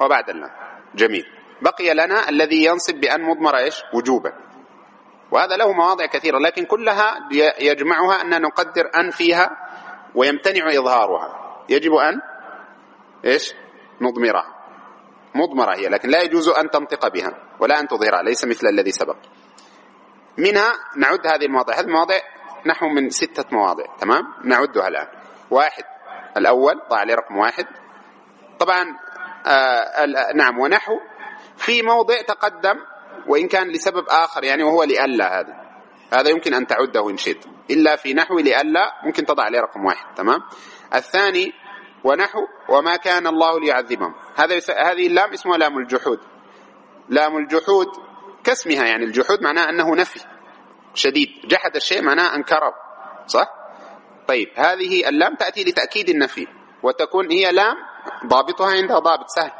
وبعد اللام جميل. بقي لنا الذي ينصب بأن مضمرة إيش؟ وجوبا. وهذا له مواضع كثيرة لكن كلها يجمعها أن نقدر أن فيها ويمتنع إظهارها. يجب أن إيش؟ مضمرة مضمرة هي لكن لا يجوز أن تنطق بها ولا أن تظهرها ليس مثل الذي سبق. منها نعد هذه المواضع هذه المواضع نحو من ستة مواضع تمام؟ نعدها الآن. واحد الأول ضع لي رقم واحد. طبعا آه نعم ونحو. في موضع تقدم وإن كان لسبب آخر يعني وهو لألا هذا. هذا يمكن أن تعده إن شئت. إلا في نحو لألا ممكن تضع عليه رقم واحد تمام؟ الثاني ونحو وما كان الله ليعذبهم. هذا هذه اللام اسمها لام الجحود. لام الجحود كاسمها يعني الجحود معناه أنه نفي شديد. جحد الشيء معناه أنكره صح؟ طيب هذه اللام تأتي لتأكيد النفي وتكون هي لام ضابطها عندها ضابط سهل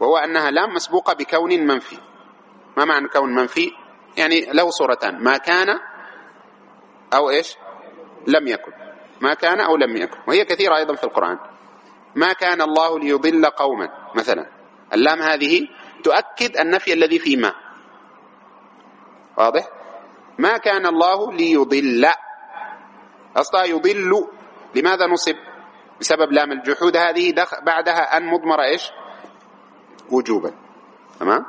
وهو أنها لام مسبوقة بكون منفي. ما معنى كون منفي؟ يعني له صورتان ما كان أو إيش؟ لم يكن. ما كان أو لم يكن. وهي كثيرة أيضا في القرآن. ما كان الله ليضل قوما مثلا. اللام هذه تؤكد النفي الذي في ما. واضح؟ ما كان الله ليضل. أصلا يضل. لماذا نصب؟ بسبب لام الجحود. هذه دخ بعدها أن مضمرة إيش؟ وجوبا. تمام؟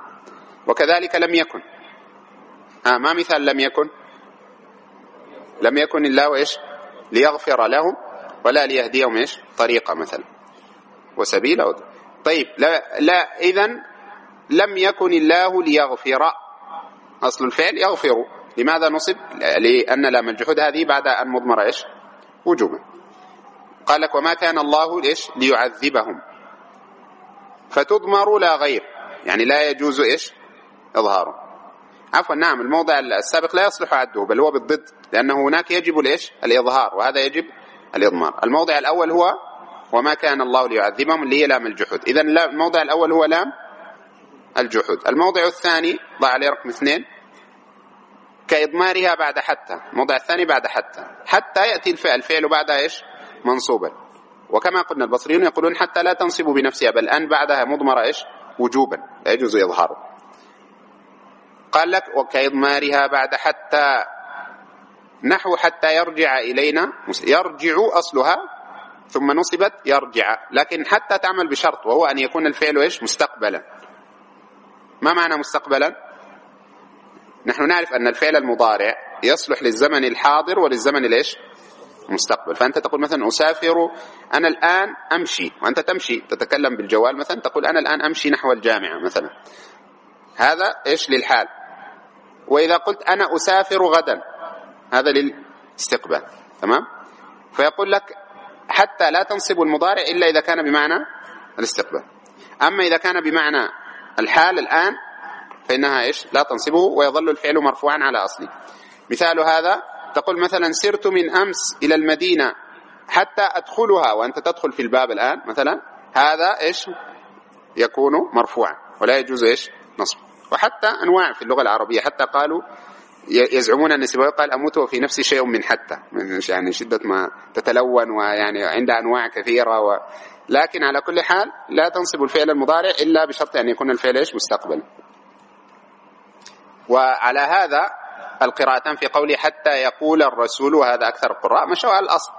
وكذلك لم يكن. آه ما مثال لم يكن. لم يكن الله إيش ليغفر لهم ولا ليهديهم إيش؟ طريقة مثلا. وسبيلا طيب لا, لا إذا لم يكن الله ليغفر. أصل الفعل يغفر. لماذا نصب؟ لأن لام الجحود هذه بعد أن مضمر إيش؟ وجوبا. قال لك وما كان الله إيش ليعذبهم. فتضمر لا غير. يعني لا يجوز إيش؟ إظهاره. عفوا نعم الموضع السابق لا يصلح عده بل هو بالضد لأنه هناك يجب الإيش الإظهار وهذا يجب الإضمار. الموضع الأول هو وما كان الله ليعذبهم اللي هي لام الجحود. إذا الموضع الأول هو لام الجحود. الموضع الثاني ضع عليه رقم اثنين كإضمارها بعد حتى. الموضع الثاني بعد حتى. حتى يأتي الفعل. الفعل بعدها إيش؟ منصوبا. وكما قلنا البصريون يقولون حتى لا تنصب بنفسها بل أن بعدها مضمرة إيش؟ وجوبا. لا يجوز إظهاره. قال لك وكإضمارها بعد حتى. نحو حتى يرجع إلينا. يرجع أصلها ثم نصبت يرجع. لكن حتى تعمل بشرط وهو أن يكون الفعل إيش؟ مستقبلا. ما معنى مستقبلا؟ نحن نعرف أن الفعل المضارع يصلح للزمن الحاضر وللزمن الإيش؟ مستقبل. فأنت تقول مثلا أسافر أنا الآن أمشي وأنت تمشي. تتكلم بالجوال مثلا تقول أنا الآن أمشي نحو الجامعة مثلا. هذا إيش للحال؟ وإذا قلت أنا أسافر غدا هذا للاستقبال. تمام؟ فيقول لك حتى لا تنصب المضارع إلا إذا كان بمعنى الاستقبال. أما إذا كان بمعنى الحال الآن فإنها إيش؟ لا تنصبه ويظل الفعل مرفوعا على أصله. مثال هذا تقول مثلا سرت من أمس إلى المدينة حتى أدخلها وأنت تدخل في الباب الآن مثلا هذا إيش؟ يكون مرفوعا ولا يجوز إيش؟ نصب. وحتى أنواع في اللغة العربية حتى قالوا يزعمون أن سيبويه قال أموت وفي نفسي شيء من حتى من يعني شدة ما تتلون ويعني عندها أنواع كثيرة لكن على كل حال لا تنصب الفعل المضارع إلا بشرط أن يكون الفعل إيش؟ مستقبل. وعلى هذا القراءتان في قوله حتى يقول الرسول وهذا أكثر القراء مشوا على الأصل.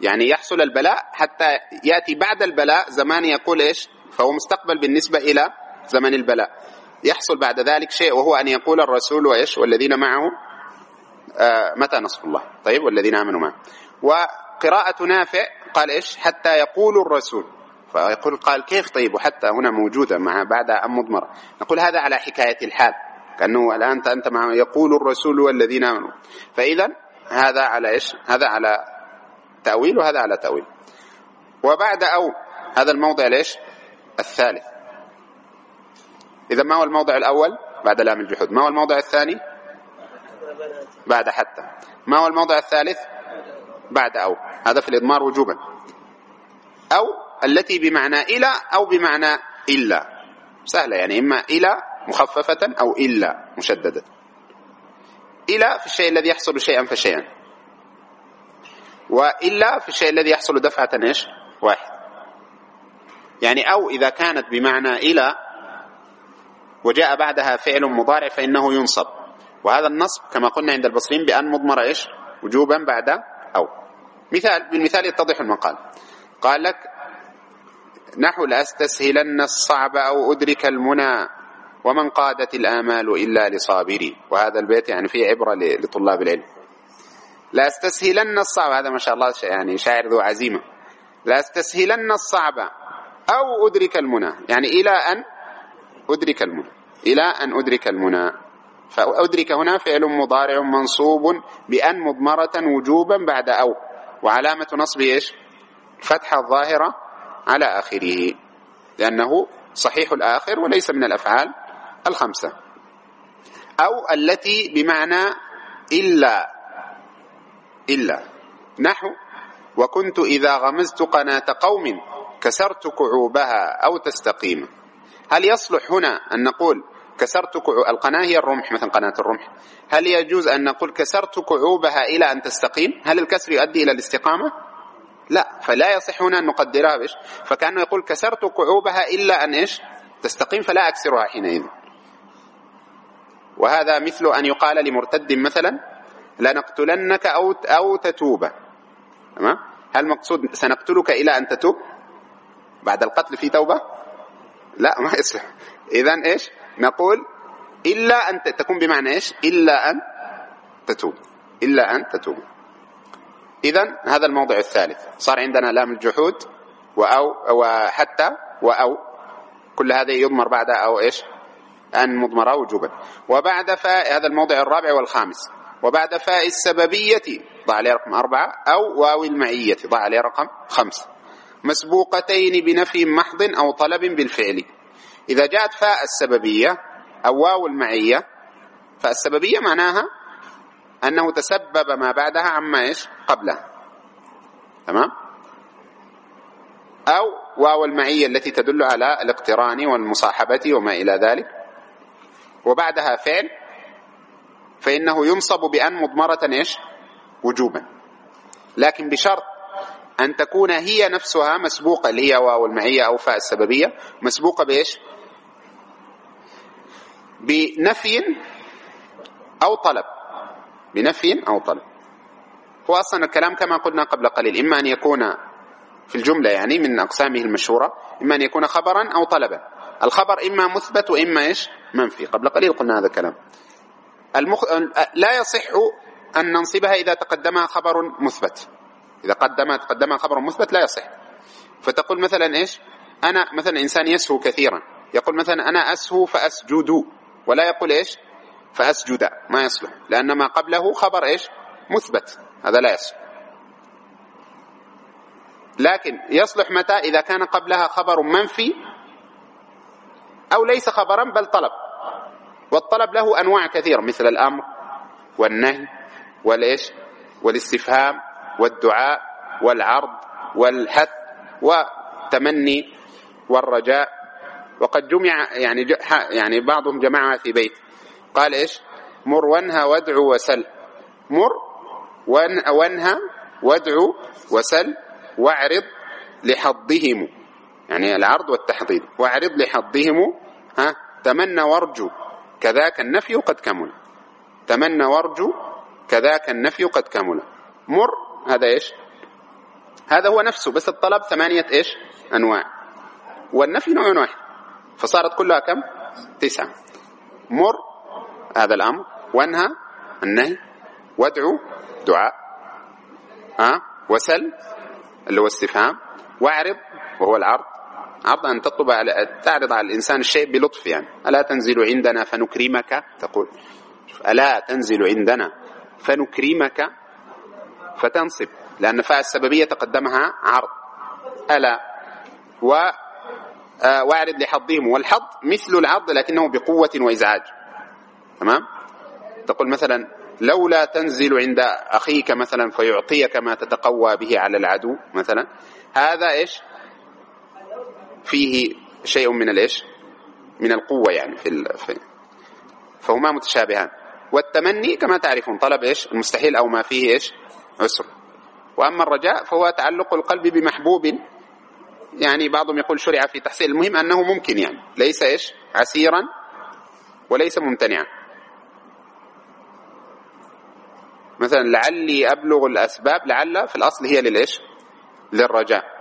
يعني يحصل البلاء حتى يأتي بعد البلاء زمان يقول إيش؟ فهو مستقبل بالنسبة إلى زمن البلاء. يحصل بعد ذلك شيء وهو أن يقول الرسول وإيش؟ والذين معه آه متى نصف الله؟ طيب والذين آمنوا معه. وقراءة نافع قال إيش؟ حتى يقول الرسول. فيقول قال كيف طيب؟ وحتى هنا موجودة مع بعد أم مضمرة. نقول هذا على حكاية الحال. كأنه الآن أنت مع يقول الرسول والذين آمنوا. فإذا هذا على إيش؟ هذا على تأويل وهذا على تأويل. وبعد أو هذا الموضع ليش؟ الثالث. إذا ما هو الموضع الأول؟ بعد لام الجحود. ما هو الموضع الثاني؟ بعد حتى. ما هو الموضع الثالث؟ بعد أو. هذا في الإضمار وجوبا. أو التي بمعنى إلى أو بمعنى إلا. سهلة يعني إما إلى مخففة أو إلا مشددة. إلى في الشيء الذي يحصل شيئا فشيئا. وإلا في الشيء الذي يحصل دفعة إيش؟ واحد. يعني أو إذا كانت بمعنى إلى وجاء بعدها فعل مضارع فإنه ينصب. وهذا النصب كما قلنا عند البصريين بأن مضمر إيش؟ وجوبا بعد أو. مثال بالمثال يتضح المقال. قال لك نحو لأستسهلن الصعب أو أدرك المنى ومن قادت الآمال إلا لصابري. وهذا البيت يعني فيه عبرة لطلاب العلم. لا استسهلن الصعب هذا ما شاء الله يعني شاعر ذو عزيمة. لا استسهلن الصعب أو أدرك المنى. يعني إلى أن أدرك المنى. إلى أن أدرك المنى. فأدرك هنا فعل مضارع منصوب بأن مضمرة وجوبا بعد أو. وعلامة نصب إيش؟ فتح الظاهرة على آخره لأنه صحيح الآخر وليس من الأفعال الخمسة. أو التي بمعنى إلا إلا. نحو وكنت إذا غمزت قناة قوم كسرت كعوبها أو تستقيم. هل يصلح هنا أن نقول كسرت القناة هي الرمح مثلا قناة الرمح. هل يجوز أن نقول كسرت كعوبها إلى أن تستقيم؟ هل الكسر يؤدي إلى الاستقامة؟ لا فلا يصح هنا أن نقدرها بإيش فكأنه يقول كسرت كعوبها إلا أن إيش؟ تستقيم فلا أكسرها حينئذ. وهذا مثل أن يقال لمرتد مثلا لنقتلنك أو أو تتوب تمام؟ هل مقصود سنقتلك إلى أن تتوب؟ بعد القتل في توبة؟ لا ما يصلح. إذا إيش؟ نقول إلا أن تكون بمعنى إيش؟ إلا أن تتوب. إلا أن تتوب. إذا هذا الموضع الثالث. صار عندنا لام الجحود وأو وحتى وأو. كل هذه يضمر بعد أو إيش؟ أن مضمرة وجوبا. وبعد فاء هذا الموضع الرابع والخامس. وبعد فاء السببية ضع عليه رقم أربعة أو واو المعية ضع عليه رقم خمسة مسبوقتين بنفي محض أو طلب بالفعل. إذا جاءت فاء السببية أو واو المعية فالسببية معناها أنه تسبب ما بعدها عما إيش؟ قبلها. تمام؟ أو واو المعية التي تدل على الاقتران والمصاحبة وما إلى ذلك. وبعدها فعل فإنه ينصب بأن مضمرة إيش؟ وجوبا. لكن بشرط أن تكون هي نفسها مسبوقة اللي هي واو المعية أو فاء السببية مسبوقة بإيش؟ بنفي أو طلب. بنفي أو طلب. هو أصلا الكلام كما قلنا قبل قليل إما أن يكون في الجملة يعني من أقسامه المشهورة إما أن يكون خبرا أو طلبا. الخبر إما مثبت وإما إيش؟ منفي. قبل قليل قلنا هذا الكلام. المخ... لا يصح أن ننصبها إذا تقدمها خبر مثبت. إذا قدم تقدمها خبر مثبت لا يصح. فتقول مثلا إيش؟ أنا مثلا إنسان يسهو كثيرا. يقول مثلا أنا أسهو فأسجد ولا يقول إيش؟ فأسجد ما يصلح. لأن ما قبله خبر إيش؟ مثبت. هذا لا يصلح لكن يصلح متى؟ إذا كان قبلها خبر منفي أو ليس خبرا بل طلب. والطلب له أنواع كثيرة مثل الأمر والنهي والإيش؟ والاستفهام والدعاء والعرض والحث والتمني والرجاء. وقد جمع يعني يعني بعضهم جمعها في بيت. قال إيش؟ مر وانهى وادعو وسل. مر وانهى وادعو وسل واعرض لحظهم. يعني العرض والتحضيض واعرض لحظهم ها تمنى وارجو كذاك النفي قد كمل. تمنى وارجو كذاك النفي قد كمل. مر هذا إيش؟ هذا هو نفسه بس الطلب ثمانية إيش؟ أنواع. والنفي نوع واحد. فصارت كلها كم؟ تسعة. مر هذا الأمر وانهى النهي وادعو دعاء ها وسل اللي هو استفهام واعرض وهو العرض. عرض أن تطلب على تعرض على الإنسان الشيء بلطف يعني. ألا تنزل عندنا فنكرمك؟ تقول. ألا تنزل عندنا فنكرمك فتنصب لأن فاء السببية تقدمها عرض. ألا و آه، واعرض لحظهم والحظ مثل العض لكنه بقوة وإزعاج. تمام؟ تقول مثلا لولا تنزل عند أخيك مثلا فيعطيك ما تتقوى به على العدو مثلا. هذا إيش؟ فيه شيء من الإيش؟ من القوة يعني في, ال... في فهما متشابهان. والتمني كما تعرفون طلب إيش؟ المستحيل أو ما فيه إيش؟ عسر. وأما الرجاء فهو تعلق القلب بمحبوب. يعني بعضهم يقول شرع في تحصيل. المهم أنه ممكن يعني. ليس إيش؟ عسيرا وليس ممتنعا. مثلا لعلي أبلغ الأسباب لعل في الأصل هي للإيش؟ للرجاء.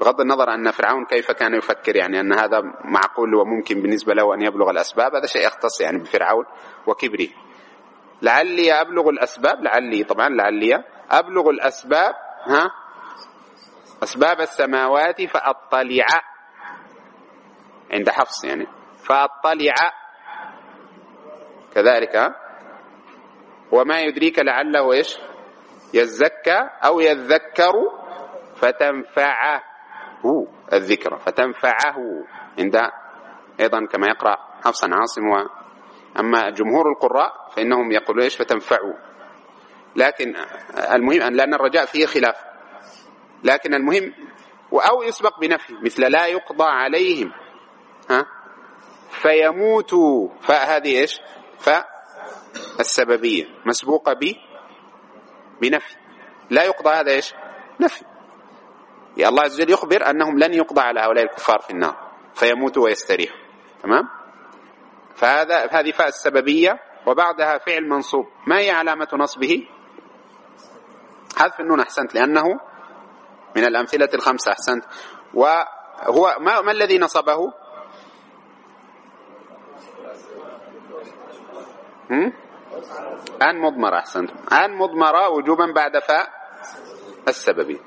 بغض النظر أن فرعون كيف كان يفكر يعني أن هذا معقول وممكن بالنسبة له أن يبلغ الأسباب هذا شيء يختص يعني بفرعون وكبره. لعلي أبلغ الأسباب لعلي طبعا لعلي أبلغ الأسباب ها؟ أسباب السماوات فأطلع. عند حفص يعني. فأطلع. كذلك ها؟ وما يدريك لعله إيش؟ يزكى أو يذكر فتنفعه. الذكرى فتنفعه. عند أيضا كما يقرأ حفصا عاصم و أما جمهور القراء فإنهم يقولون إيش فتنفعوا. لكن المهم أن لأن الرجاء فيه خلاف. لكن المهم أو يسبق بنفي مثل لا يقضى عليهم. ها؟ فيموتوا. فهذه إيش؟ ف السببية مسبوقة ب بنفي. لا يقضى هذا إيش؟ نفي. يا الله عز وجل يخبر أنهم لن يقضى على هؤلاء الكفار في النار. فيموتوا ويستريحوا. تمام؟ فهذا هذه فاء السببية وبعدها فعل منصوب. ما هي علامة نصبه؟ حذف النون أحسنت لأنه من الأمثلة الخمسة أحسنت. وهو ما, ما الذي نصبه؟ أن مضمرة أحسنتم أن مضمرة وجوبا بعد فاء السببي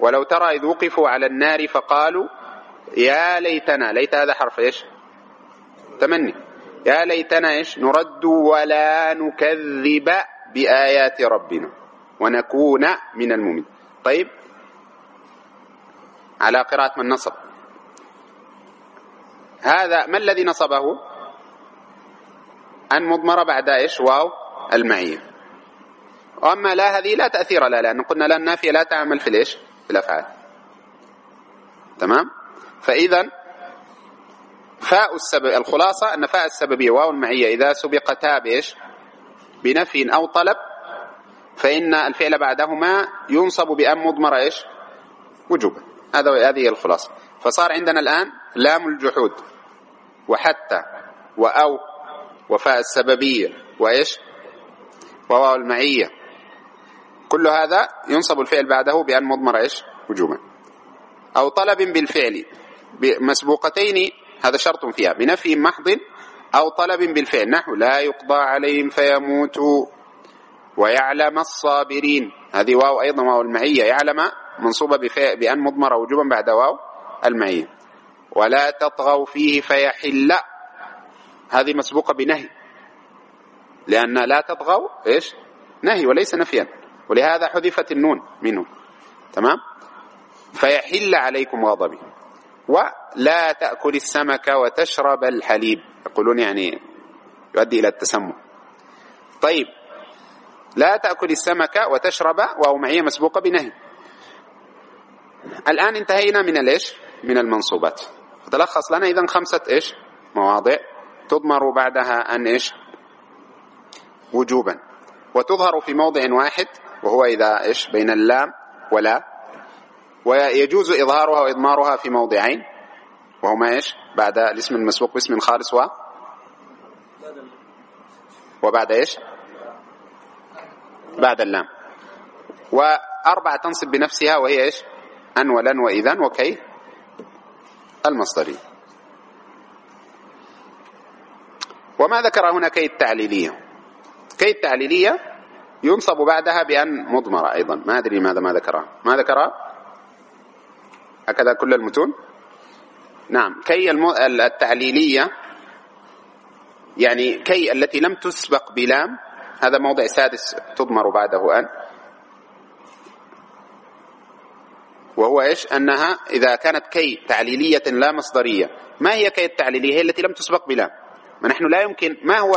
ولو ترى إذ وقفوا على النار فقالوا يا ليتنا ليت هذا حرف إيش؟ تمني. يا ليتنا إيش؟ نرد ولا نكذب بآيات ربنا ونكون من المؤمنين. طيب على قراءة من نصب. هذا ما الذي نصبه؟ أن مضمرة بعد إيش؟ واو المعية. وأما لا هذه لا تأثير لها لأن قلنا لا النافية لا تعمل في الإيش؟ في الأفعال تمام؟ فإذا فاء السبب الخلاصة أن فاء السببية واو المعية إذا سبقتا بإيش؟ بنفي أو طلب فإن الفعل بعدهما ينصب بأن مضمرة إيش؟ وجوبا. هذا هذه الخلاصة. فصار عندنا الآن لام الجحود وحتى وأو وفاء السببية وإيش؟ وواو المعية. كل هذا ينصب الفعل بعده بأن مضمر إيش؟ وجوبا أو طلب بالفعل مسبوقتين هذا شرط فيها. بنفي محض أو طلب بالفعل. نحو لا يقضى عليهم فيموتوا. ويعلم الصابرين. هذه واو أيضا واو المعية يعلم منصوبة بأن مضمرة وجوبا بعد واو المعية ولا تطغوا فيه فيحل. هذه مسبوقة بنهي. لأن لا تطغوا إيش؟ نهي وليس نفيا. ولهذا حذفت النون منه. تمام؟ فيحل عليكم غضبي. ولا تأكل السمك وتشرب الحليب. يقولون يعني يؤدي إلى التسمم. طيب. لا تأكل السمك وتشرب وهو معية مسبوقة بنهي. الآن انتهينا من الإيش؟ من المنصوبات. تلخص لنا إذا خمسة إيش؟ مواضع تضمر بعدها أن إيش؟ وجوبا. وتظهر في موضع واحد وهو إذا إيش بين اللام ولا ويجوز إظهارها وإضمارها في موضعين وهما إيش بعد الاسم المسبوق باسم خالص و وبعد إيش بعد اللام وأربعة تنصب بنفسها وهي إيش أن ولن وإذا وكي المصدري وما ذكر هنا كي التعليلية كي التعليلية ينصب بعدها بأن مضمرة أيضا. ما أدري ماذا ما ذكرها. ما ذكرها؟ هكذا كل المتون؟ نعم. كي التعليلية يعني كي التي لم تسبق بلام هذا موضع سادس تضمر بعده أن وهو إيش؟ أنها إذا كانت كي تعليلية لا مصدرية. ما هي كي التعليلية؟ هي التي لم تسبق بلام. ما نحن لا يمكن ما هو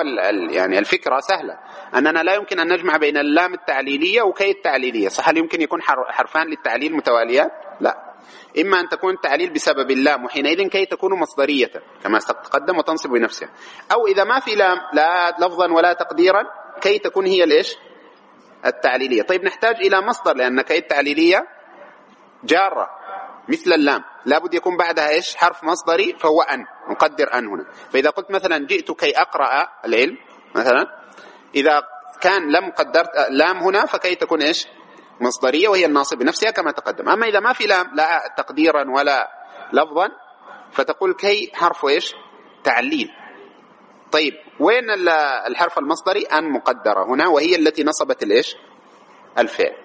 يعني الفكرة سهلة. أننا لا يمكن أن نجمع بين اللام التعليلية وكي التعليلية. صح هل يمكن يكون حرفان للتعليل متواليات؟ لا. إما أن تكون التعليل بسبب اللام وحينئذ كي تكون مصدرية كما تقدم وتنصب بنفسها أو إذا ما في لام لا لفظا ولا تقديرا كي تكون هي الإيش؟ التعليلية. طيب نحتاج إلى مصدر لأن كي التعليلية جارة مثل اللام. لابد يكون بعدها إيش؟ حرف مصدري فهو أن. نقدر أن هنا. فإذا قلت مثلا جئت كي أقرأ العلم مثلا إذا كان لم قدرت لام هنا فكي تكون إيش؟ مصدرية وهي الناصب بنفسها كما تقدم. أما إذا ما في لام لا تقديرا ولا لفظا فتقول كي حرف إيش؟ تعليل. طيب وين الحرف المصدري؟ أن مقدرة هنا وهي التي نصبت الإيش؟ الفعل.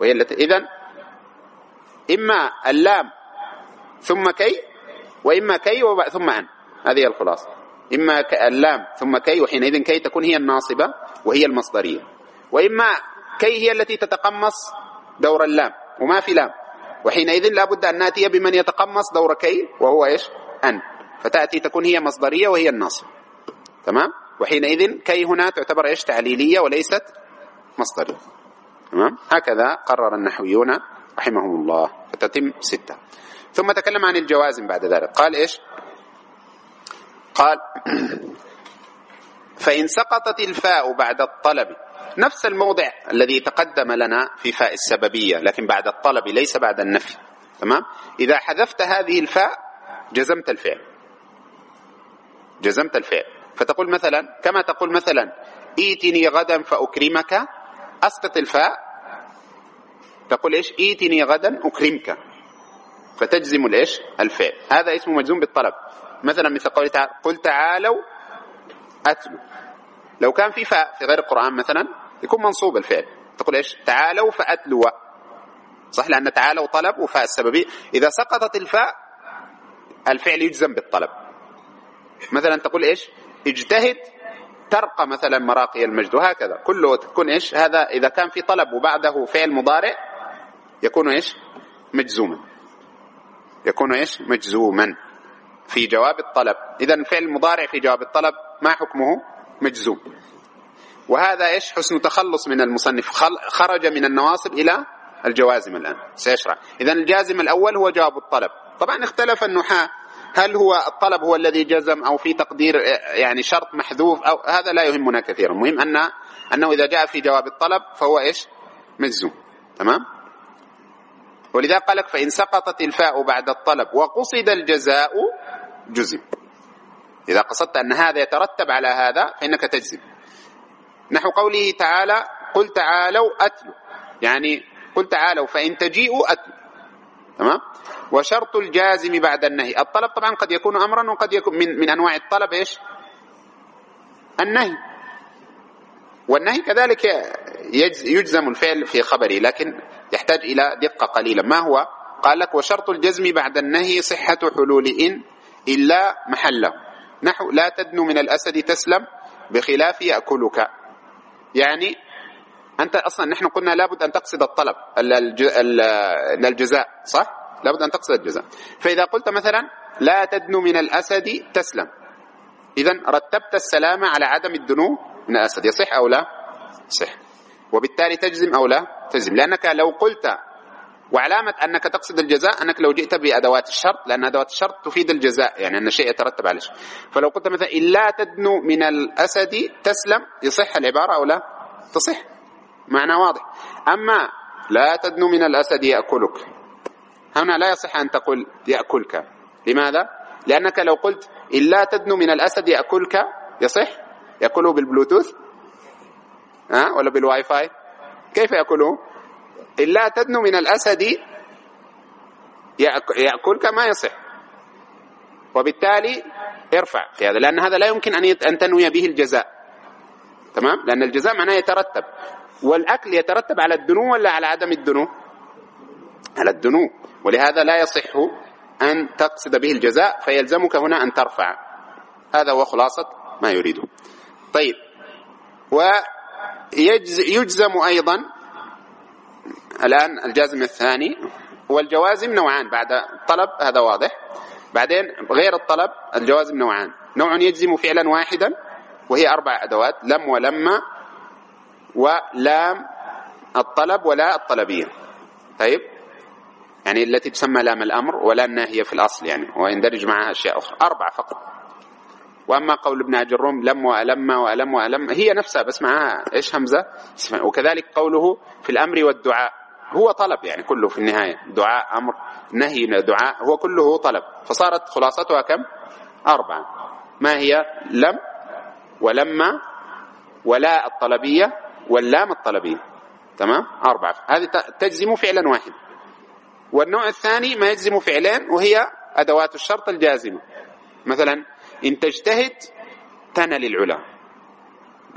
وهي التي إذن إما اللام ثم كي وإما كي ثم أن. هذه الخلاصة. إما اللام ثم كي وحينئذ كي تكون هي الناصبة وهي المصدرية. وإما كي هي التي تتقمص دور اللام وما في لام. وحينئذ لا بد أن نأتي بمن يتقمص دور كي وهو إيش؟ أن. فتأتي تكون هي مصدرية وهي الناصب تمام؟ وحينئذ كي هنا تعتبر إيش؟ تعليلية وليست مصدرية. تمام؟ هكذا قرر النحويون رحمهم الله. فتتم ستة. ثم تكلم عن الجوازم بعد ذلك. قال إيش؟ قال فإن سقطت الفاء بعد الطلب نفس الموضع الذي تقدم لنا في فاء السببية لكن بعد الطلب ليس بعد النفي. تمام؟ إذا حذفت هذه الفاء جزمت الفعل. جزمت الفعل. فتقول مثلا كما تقول مثلا ائتني غدا فأكرمك أسقط الفاء. تقول إيش؟ إيتني غدا أكرمك. فتجزم الإيش؟ الفعل. هذا اسمه مجزوم بالطلب. مثلا مثل قوله تعالى قل تعالوا أتلو. لو كان في فاء في غير القرآن مثلا يكون منصوب الفعل. تقول إيش؟ تعالوا فأتلوا صح؟ لأن تعالوا طلب وفاء السببية إذا سقطت الفاء الفعل يجزم بالطلب. مثلا تقول إيش؟ اجتهد ترقى مثلا مراقي المجد وهكذا. كله تكون إيش؟ هذا إذا كان في طلب وبعده فعل مضارع يكون إيش؟ مجزوما. يكون إيش؟ مجزوما. في جواب الطلب. إذا الفعل المضارع في جواب الطلب ما حكمه؟ مجزوم. وهذا إيش؟ حسن تخلص من المصنف. خرج من النواصب إلى الجوازم الآن. سيشرح. إذا الجازم الأول هو جواب الطلب. طبعا اختلف النحاة. هل هو الطلب هو الذي جزم أو في تقدير يعني شرط محذوف أو هذا لا يهمنا كثيرا. المهم أن أنه إذا جاء في جواب الطلب فهو إيش؟ مجزوم. تمام؟ ولذا قال لك فإن سقطت الفاء بعد الطلب وقصد الجزاء جزم. إذا قصدت أن هذا يترتب على هذا فإنك تجزم. نحو قوله تعالى قل تعالوا أتلوا يعني قل تعالوا فإن تجيئوا أتلوا تمام؟ وشرط الجازم بعد النهي. الطلب طبعا قد يكون أمرا وقد يكون من, من أنواع الطلب إيش؟ النهي. والنهي كذلك يجزم الفعل في خبره. لكن يحتاج إلى دقة قليلة. ما هو؟ قال لك وشرط الجزم بعد النهي صحة حلول إن إلا محله. نحو لا تدنو من الأسد تسلم بخلاف يأكلك. يعني أنت أصلا نحن قلنا لابد أن تقصد الطلب الجزاء صح؟ لابد أن تقصد الجزاء. فإذا قلت مثلا لا تدنو من الأسد تسلم. إذا رتبت السلامة على عدم الدنو من الأسد يصح أو لا؟ صح وبالتالي تجزم أو لا؟ تجزم لأنك لو قلت وعلامة أنك تقصد الجزاء أنك لو جئت بأدوات الشرط لأن أدوات الشرط تفيد الجزاء يعني أن الشيء يترتب عليه فلو قلت مثلا إلا تدنو من الأسد تسلم يصح العبارة أو لا تصح معنى واضح أما لا تدنو من الأسد يأكلك هنا لا يصح أن تقول يأكلك لماذا؟ لأنك لو قلت إلا تدنو من الأسد يأكلك يصح؟ يأكله بالبلوتوث؟ ها؟ ولا بالواي فاي؟ كيف يأكله؟ إلا تدنو من الأسد يأكلك ما يصح. وبالتالي ارفع. في هذا لأن هذا لا يمكن أن تنوي به الجزاء. تمام؟ لأن الجزاء معناه يترتب. والأكل يترتب على الدنو ولا على عدم الدنو؟ على الدنو. ولهذا لا يصح أن تقصد به الجزاء فيلزمك هنا أن ترفع. هذا هو خلاصة ما يريده. طيب. ويجزم أيضا. الآن الجازم الثاني. والجوازم نوعان بعد الطلب هذا واضح. بعدين غير الطلب الجوازم نوعان. نوع يجزم فعلا واحدا وهي أربع أدوات لم ولما ولام الطلب ولا الطلبية. طيب؟ يعني التي تسمى لام الأمر ولا الناهية في الأصل يعني ويندرج معها أشياء أخرى. أربع فقط. وأما قول ابن عجل الروم لم وألم وألم وألم هي نفسها بس معها إيش همزة وكذلك قوله في الأمر والدعاء. هو طلب يعني كله في النهاية دعاء أمر نهي دعاء هو كله طلب. فصارت خلاصتها كم؟ أربعة. ما هي؟ لم ولما ولا الطلبية واللام الطلبية. تمام؟ أربعة. هذه تجزم فعلا واحد. والنوع الثاني ما يجزم فعلين وهي أدوات الشرط الجازمة. مثلا إن تجتهد تنل العلا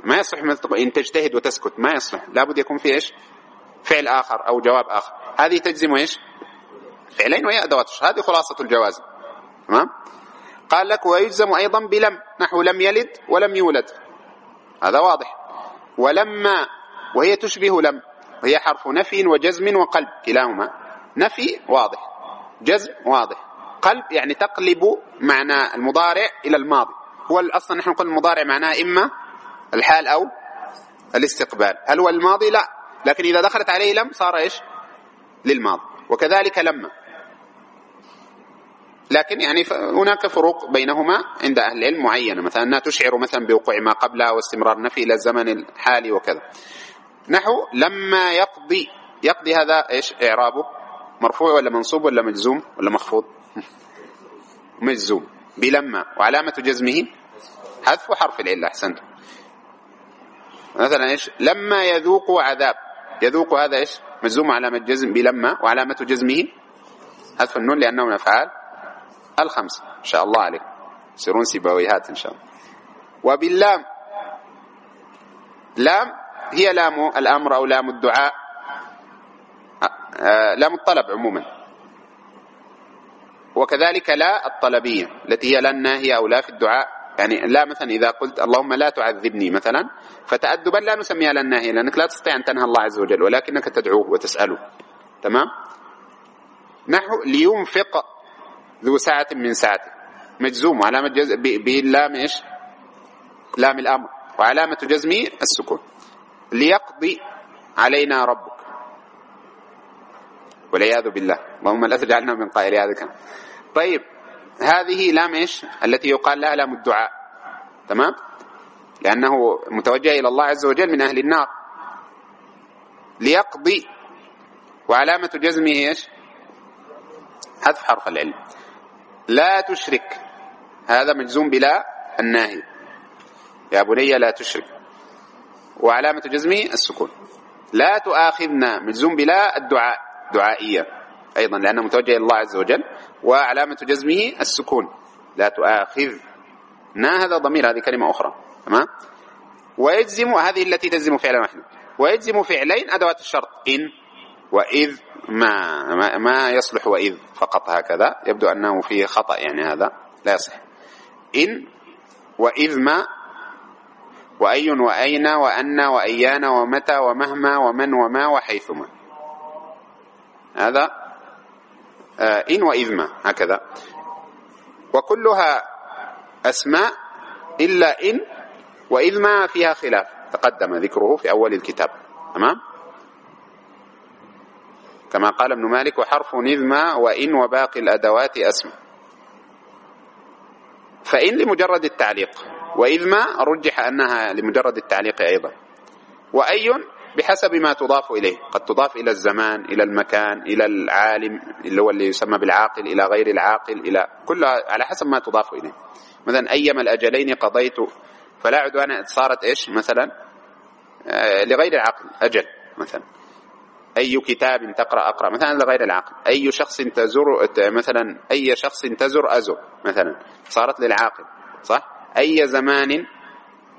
ما يصح إن تجتهد وتسكت. ما يصح لابد يكون في إيش؟ فعل آخر أو جواب آخر. هذه تجزم إيش؟ فعلين وهي أدوات هذه خلاصة الجواز. تمام؟ قال لك ويجزم أيضا بلم. نحو لم يلد ولم يولد. هذا واضح. ولما وهي تشبه لم. وهي حرف نفي وجزم وقلب. كلاهما. نفي واضح. جزم واضح. قلب يعني تقلب معنى المضارع إلى الماضي. هو أصلا نحن نقول المضارع معناه إما الحال أو الاستقبال. هل هو الماضي؟ لا. لكن إذا دخلت عليه لم صار إيش؟ للماضي. وكذلك لما لكن يعني هناك فروق بينهما عند أهل العلم معينة. مثلا أنها تشعر مثلا بوقوع ما قبلها واستمرار النفي إلى الزمن الحالي وكذا. نحو لما يقضي يقضي هذا إيش؟ إعرابه مرفوع ولا منصوب ولا مجزوم ولا مخفوض؟ مجزوم بلما وعلامة جزمه حذف حرف العلة. أحسنت مثلا إيش؟ لما يذوقوا عذاب. يذوق هذا إيش؟ مجزوم علامة جزم بلما وعلامة جزمه حذف النون لأنه من أفعال الخمسة. إن شاء الله عليكم. يصيرون سيبويهات إن شاء الله. وباللام. لام هي لام الأمر أو لام الدعاء. آه، لام الطلب عموما. وكذلك لا الطلبية التي هي لا الناهية أو لا في الدعاء. يعني لا مثلا إذا قلت اللهم لا تعذبني مثلا فتأدبا لا نسميها لا الناهية لأنك لا تستطيع أن تنهى الله عز وجل ولكنك تدعوه وتسأله. تمام؟ نحو لينفق ذو سعة من سعته مجزوم وعلامة جز... باللام إيش؟ لام الأمر. وعلامة جزمه السكون. ليقضي علينا ربك. والعياذ بالله. اللهم لا تجعلنا من قائل هذا الكلام طيب هذه لام إيش؟ التي يقال لها لام الدعاء. تمام؟ لأنه متوجه إلى الله عز وجل من أهل النار. ليقضي. وعلامة جزمه إيش؟ حذف حرف العلم. لا تشرك. هذا مجزوم بلا الناهي. يا بني لا تشرك. وعلامة جزمه السكون. لا تؤاخذنا. مجزوم بلا الدعاء. دعائية. أيضا لأنه متوجه إلى الله عز وجل وعلامة جزمه السكون. لا تؤاخذنا هذا ضمير هذه كلمة أخرى. تمام؟ ويجزم هذه التي تجزم فعلا واحدا ويجزم فعلين أدوات الشرط إن وإذ ما, ما, ما يصلح وإذ فقط هكذا. يبدو أنه فيه خطأ يعني هذا لا يصح. إن وإذ ما وأي وأين وأن وأيان ومتى ومهما ومن وما وحيثما. هذا إن وإذ ما هكذا. وكلها أسماء إلا إن وإذ ما فيها خلاف. تقدم ذكره في أول الكتاب. تمام؟ كما قال ابن مالك وحرف نذما وإن وباقي الأدوات أسمى فإن لمجرد التعليق وإذ ما رجح أنها لمجرد التعليق أيضا. وأي بحسب ما تضاف إليه. قد تضاف إلى الزمان إلى المكان إلى العالم اللي هو اللي يسمى بالعاقل إلى غير العاقل إلى كلها على حسب ما تضاف إليه. مثلا أيما الأجلين قضيت فلا عدوان صارت إيش مثلا؟ آه، لغير العقل أجل مثلا. أي كتاب تقرأ أقرأ مثلا لغير العاقل. أي شخص تزر مثلا أي شخص تزر أزر مثلا. صارت للعاقل صح؟ أي زمان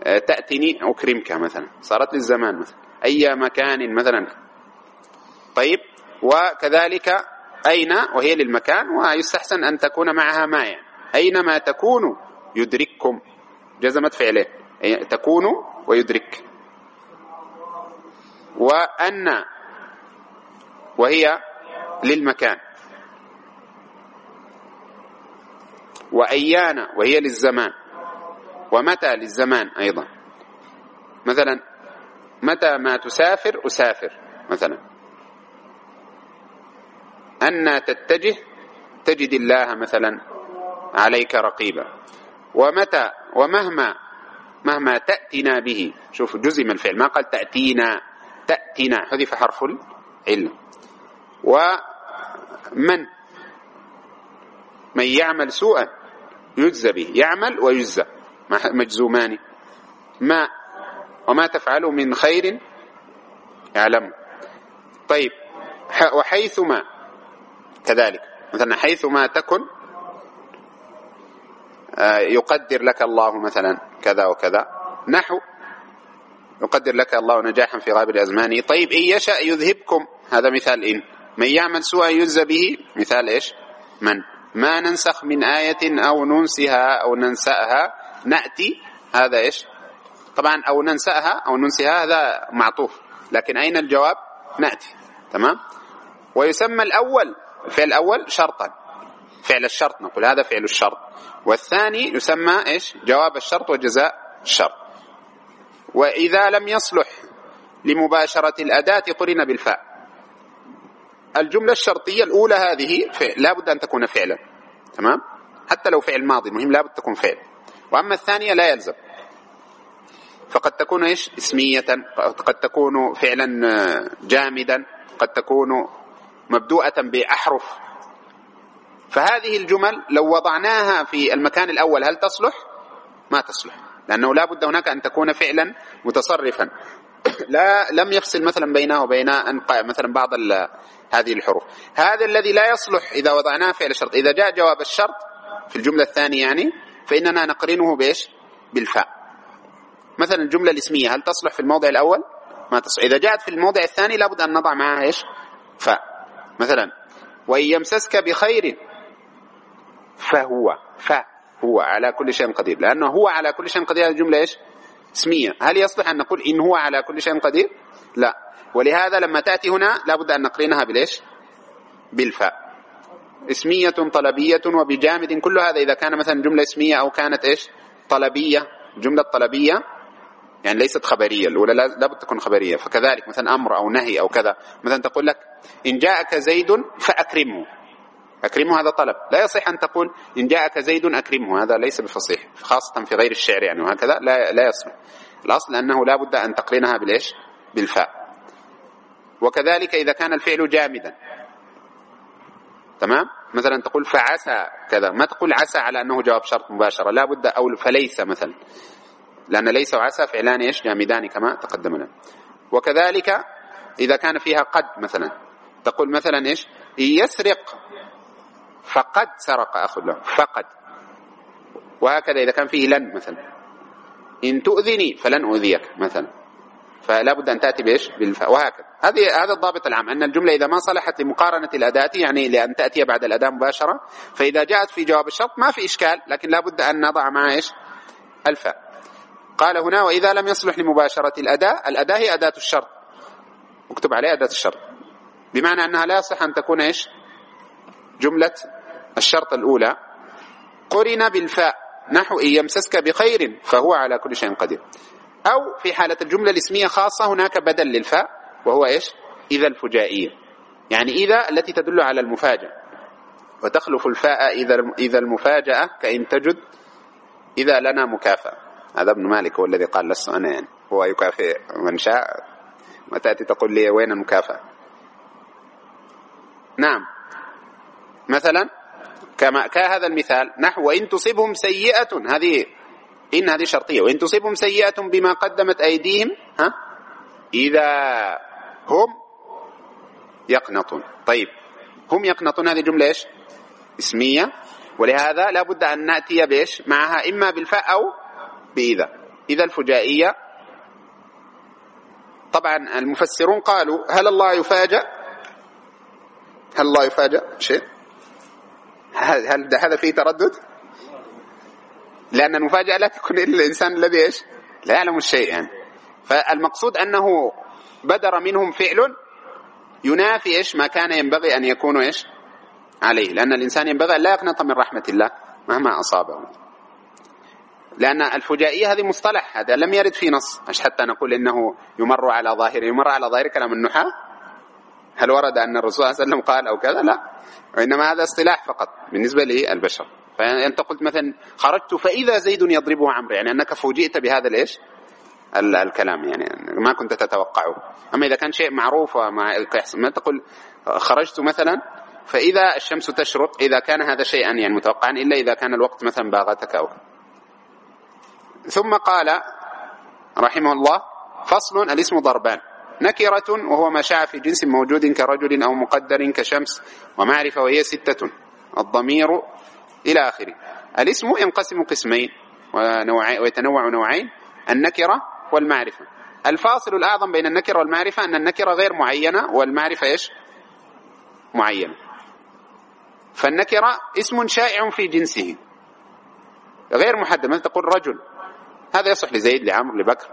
آه، تأتني أكرمك مثلا. صارت للزمان مثلا. أي مكان مثلا. طيب وكذلك أين؟ وهي للمكان ويستحسن أن تكون معها ما يعني أينما تكون يدرككم. جزمت فعله. تكون ويدرك. وأن وهي للمكان. وأيان وهي للزمان. ومتى للزمان أيضا؟ مثلا متى ما تسافر أسافر مثلا. أن تتجه تجد الله مثلا عليك رقيبا. ومتى ومهما مهما تأتنا به شوف جزم الفعل ما قال تأتينا تأتينا حذف حرف العلم. ومن من يعمل سوءا يجزى به يعمل ويجزى. مجزومان. ما وما تفعلوا من خير يعلم. طيب وحيثما كذلك مثلا حيثما تكن آه، يقدر لك الله مثلا كذا وكذا. نحو يقدر لك الله نجاحا في غابر أزمانه. طيب إن يشأ يذهبكم. هذا مثال إن. من يعمل سوءا يجزى به. مثال إيش؟ من؟ ما ننسخ من آية أو ننسها أو ننسأها. نأتي هذا إيش؟ طبعا أو ننسأها أو ننسها هذا معطوف. لكن أين الجواب؟ نأتي. تمام؟ ويسمى الأول الفعل الأول شرطا. فعل الشرط نقول هذا فعل الشرط. والثاني يسمى إيش؟ جواب الشرط وجزاء الشرط. وإذا لم يصلح لمباشرة الأداة قرن بالفاء. الجملة الشرطية الأولى هذه لا بد أن تكون فعلا. تمام؟ حتى لو فعل ماضي مهم لا بد تكون فعل. وأما الثانية لا يلزم. فقد تكون إيش؟ اسمية قد تكون فعلا جامدا قد تكون مبدوءة بأحرف. فهذه الجمل لو وضعناها في المكان الأول هل تصلح؟ ما تصلح لأنه لا بد هناك أن تكون فعلا متصرفا. لا لم يفصل مثلا بينه وبين مثلا بعض هذه الحروف. هذا الذي لا يصلح إذا وضعناه فعل شرط. إذا جاء جواب الشرط في الجملة الثانية يعني فإننا نقرنه بإيش؟ بالفاء. مثلا الجملة الاسمية هل تصلح في الموضع الأول؟ ما تصلح. إذا جاءت في الموضع الثاني لابد أن نضع معها إيش؟ فاء مثلا وإن يمسسك بخير فهو فهو على كل شيء قدير. لأنه هو على كل شيء قدير هذه الجملة إيش؟ اسمية. هل يصلح أن نقول إن هو على كل شيء قدير لا. ولهذا لما تأتي هنا لابد أن نقرنها بالإيش؟ بالفاء. اسمية طلبية وبجامد كل هذا إذا كان مثلا جملة اسمية أو كانت إيش؟ طلبية. جملة طلبية. يعني ليست خبرية الأولى لابد تكون خبرية. فكذلك مثلا أمر أو نهي أو كذا. مثلا تقول لك إن جاءك زيد فأكرمه. أكرمه هذا طلب. لا يصح أن تقول إن جاءك زيد أكرمه. هذا ليس بفصيح. خاصة في غير الشعر يعني وهكذا لا, لا يصح الأصل أنه لا بد أن تقرنها بالإيش؟ بالفاء. وكذلك إذا كان الفعل جامدا. تمام؟ مثلا تقول فعسى كذا. ما تقول عسى على أنه جواب شرط مباشرة. لا بد أو فليس مثلا. لأن ليس وعسى فعلان إيش؟ جامدان كما تقدم لنا. وكذلك إذا كان فيها قد مثلا تقول مثلا إيش؟ يسرق فقد سرق أخ له فقد. وهكذا إذا كان فيه لن مثلا. إن تؤذني فلن أؤذيك مثلا. فلا بد أن تأتي بإيش؟ بالفاء. وهكذا. هذه هذا الضابط العام أن الجملة إذا ما صلحت لمقارنة الأداة يعني لأن تأتي بعد الأداة مباشرة فإذا جاءت في جواب الشرط ما في إشكال لكن لا بد أن نضع معها إيش؟ الفاء. قال هنا وإذا لم يصلح لمباشرة الأداة الأداة هي أداة الشرط اكتب عليها أداة الشرط بمعنى أنها لا يصح أن تكون إيش؟ جملة الشرط الأولى. قرن بالفاء. نحو إن يمسسك بخير فهو على كل شيء قدير. أو في حالة الجملة الاسمية خاصة هناك بدل للفاء وهو إيش؟ إذا الفجائية. يعني إذا التي تدل على المفاجأة. وتخلف الفاء إذا إذا المفاجأة كإن تجد إذا لنا مكافأة. هذا ابن مالك هو الذي قال لست أنا يعني. هو يكافئ من شاء وتأتي تقول لي وين المكافأة؟ نعم. مثلا كما كهذا المثال نحو وإن تصبهم سيئة هذه إن هذه شرطية وإن تصبهم سيئة بما قدمت أيديهم ها إذا هم يقنطون. طيب هم يقنطون هذه جملة إيش؟ اسمية. ولهذا لا بد أن نأتي بإيش؟ معها إما بالفاء أو بإذا إذا. الفجائية. طبعا المفسرون قالوا هل الله يفاجأ؟ هل الله يفاجأ؟ شيء. هل هذا فيه تردد؟ لأن المفاجأة لا تكون إلا الإنسان الذي إيش؟ لا يعلم الشيء يعني. فالمقصود أنه بدر منهم فعل ينافي إيش؟ ما كان ينبغي أن يكون إيش؟ عليه. لأن الإنسان ينبغي لا يقنط من رحمة الله مهما أصابه. لأن الفجائية هذه مصطلح هذا لم يرد في نص. مش حتى نقول إنه يمر على ظاهره يمر على ظاهر كلام النحاة؟ هل ورد أن الرسول صلى الله عليه وسلم قال أو كذا؟ لا. وإنما هذا اصطلاح فقط بالنسبة للبشر. فأنت قلت مثلا خرجت فإذا زيد يضربه عمرو يعني أنك فوجئت بهذا الإيش؟ الكلام يعني ما كنت تتوقعه. أما إذا كان شيء معروف وما ما تقول خرجت مثلا فإذا الشمس تشرق إذا كان هذا شيئا يعني متوقعا إلا إذا كان الوقت مثلا باغتك أو ثم قال رحمه الله فصل الاسم ضربان. نكرة وهو ما شاع في جنس موجود كرجل أو مقدر كشمس ومعرفة وهي ستة الضمير إلى آخره. الاسم ينقسم قسمين ويتنوع نوعين النكرة والمعرفة. الفاصل الأعظم بين النكرة والمعرفة أن النكرة غير معينة والمعرفة إيش؟ معينة. فالنكرة اسم شائع في جنسه غير محدد. مثل تقول رجل. هذا يصح لزيد لعمر لبكر.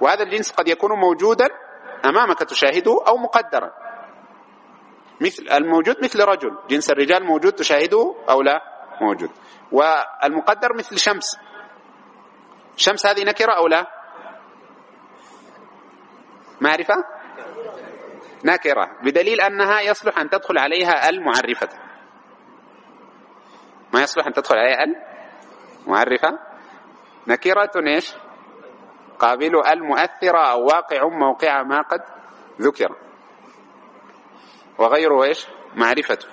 وهذا الجنس قد يكون موجودا أمامك تشاهده أو مقدرا. مثل الموجود مثل رجل. جنس الرجال موجود تشاهده أو لا؟ موجود. والمقدر مثل شمس. شمس هذه نكرة أو لا؟ معرفة؟ نكرة. بدليل أنها يصلح أن تدخل عليها المعرفة. ما يصلح أن تدخل عليها المعرفة؟ نكرة إيش؟ قابل المؤثرة أو واقع موقع ما قد ذكر. وغيره إيش؟ معرفته.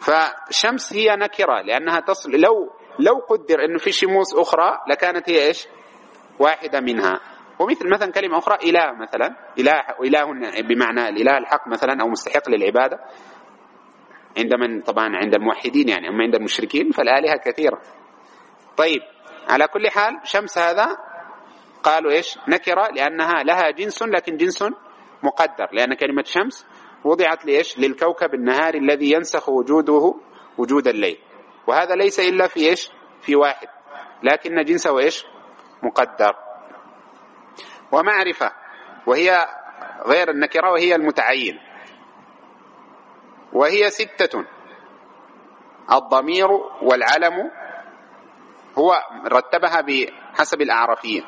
فشمس هي نكرة لأنها تصل لو لو قدر أنه في شموس أخرى لكانت هي إيش؟ واحدة منها. ومثل مثلا كلمة أخرى إله مثلا. إله إله بمعنى الإله الحق مثلا أو مستحق للعبادة. عند من؟ طبعا عند الموحدين يعني أما عند المشركين فالآلهة كثيرة. طيب على كل حال شمس هذا قالوا إيش؟ نكرة لأنها لها جنس لكن جنس مقدر لأن كلمة شمس وضعت لإيش؟ للكوكب النهاري الذي ينسخ وجوده وجود الليل. وهذا ليس إلا في إيش؟ في واحد لكن جنسه إيش؟ مقدر. ومعرفة وهي غير النكرة وهي المتعين. وهي ستة الضمير والعلم هو رتبها بحسب الأعرفية.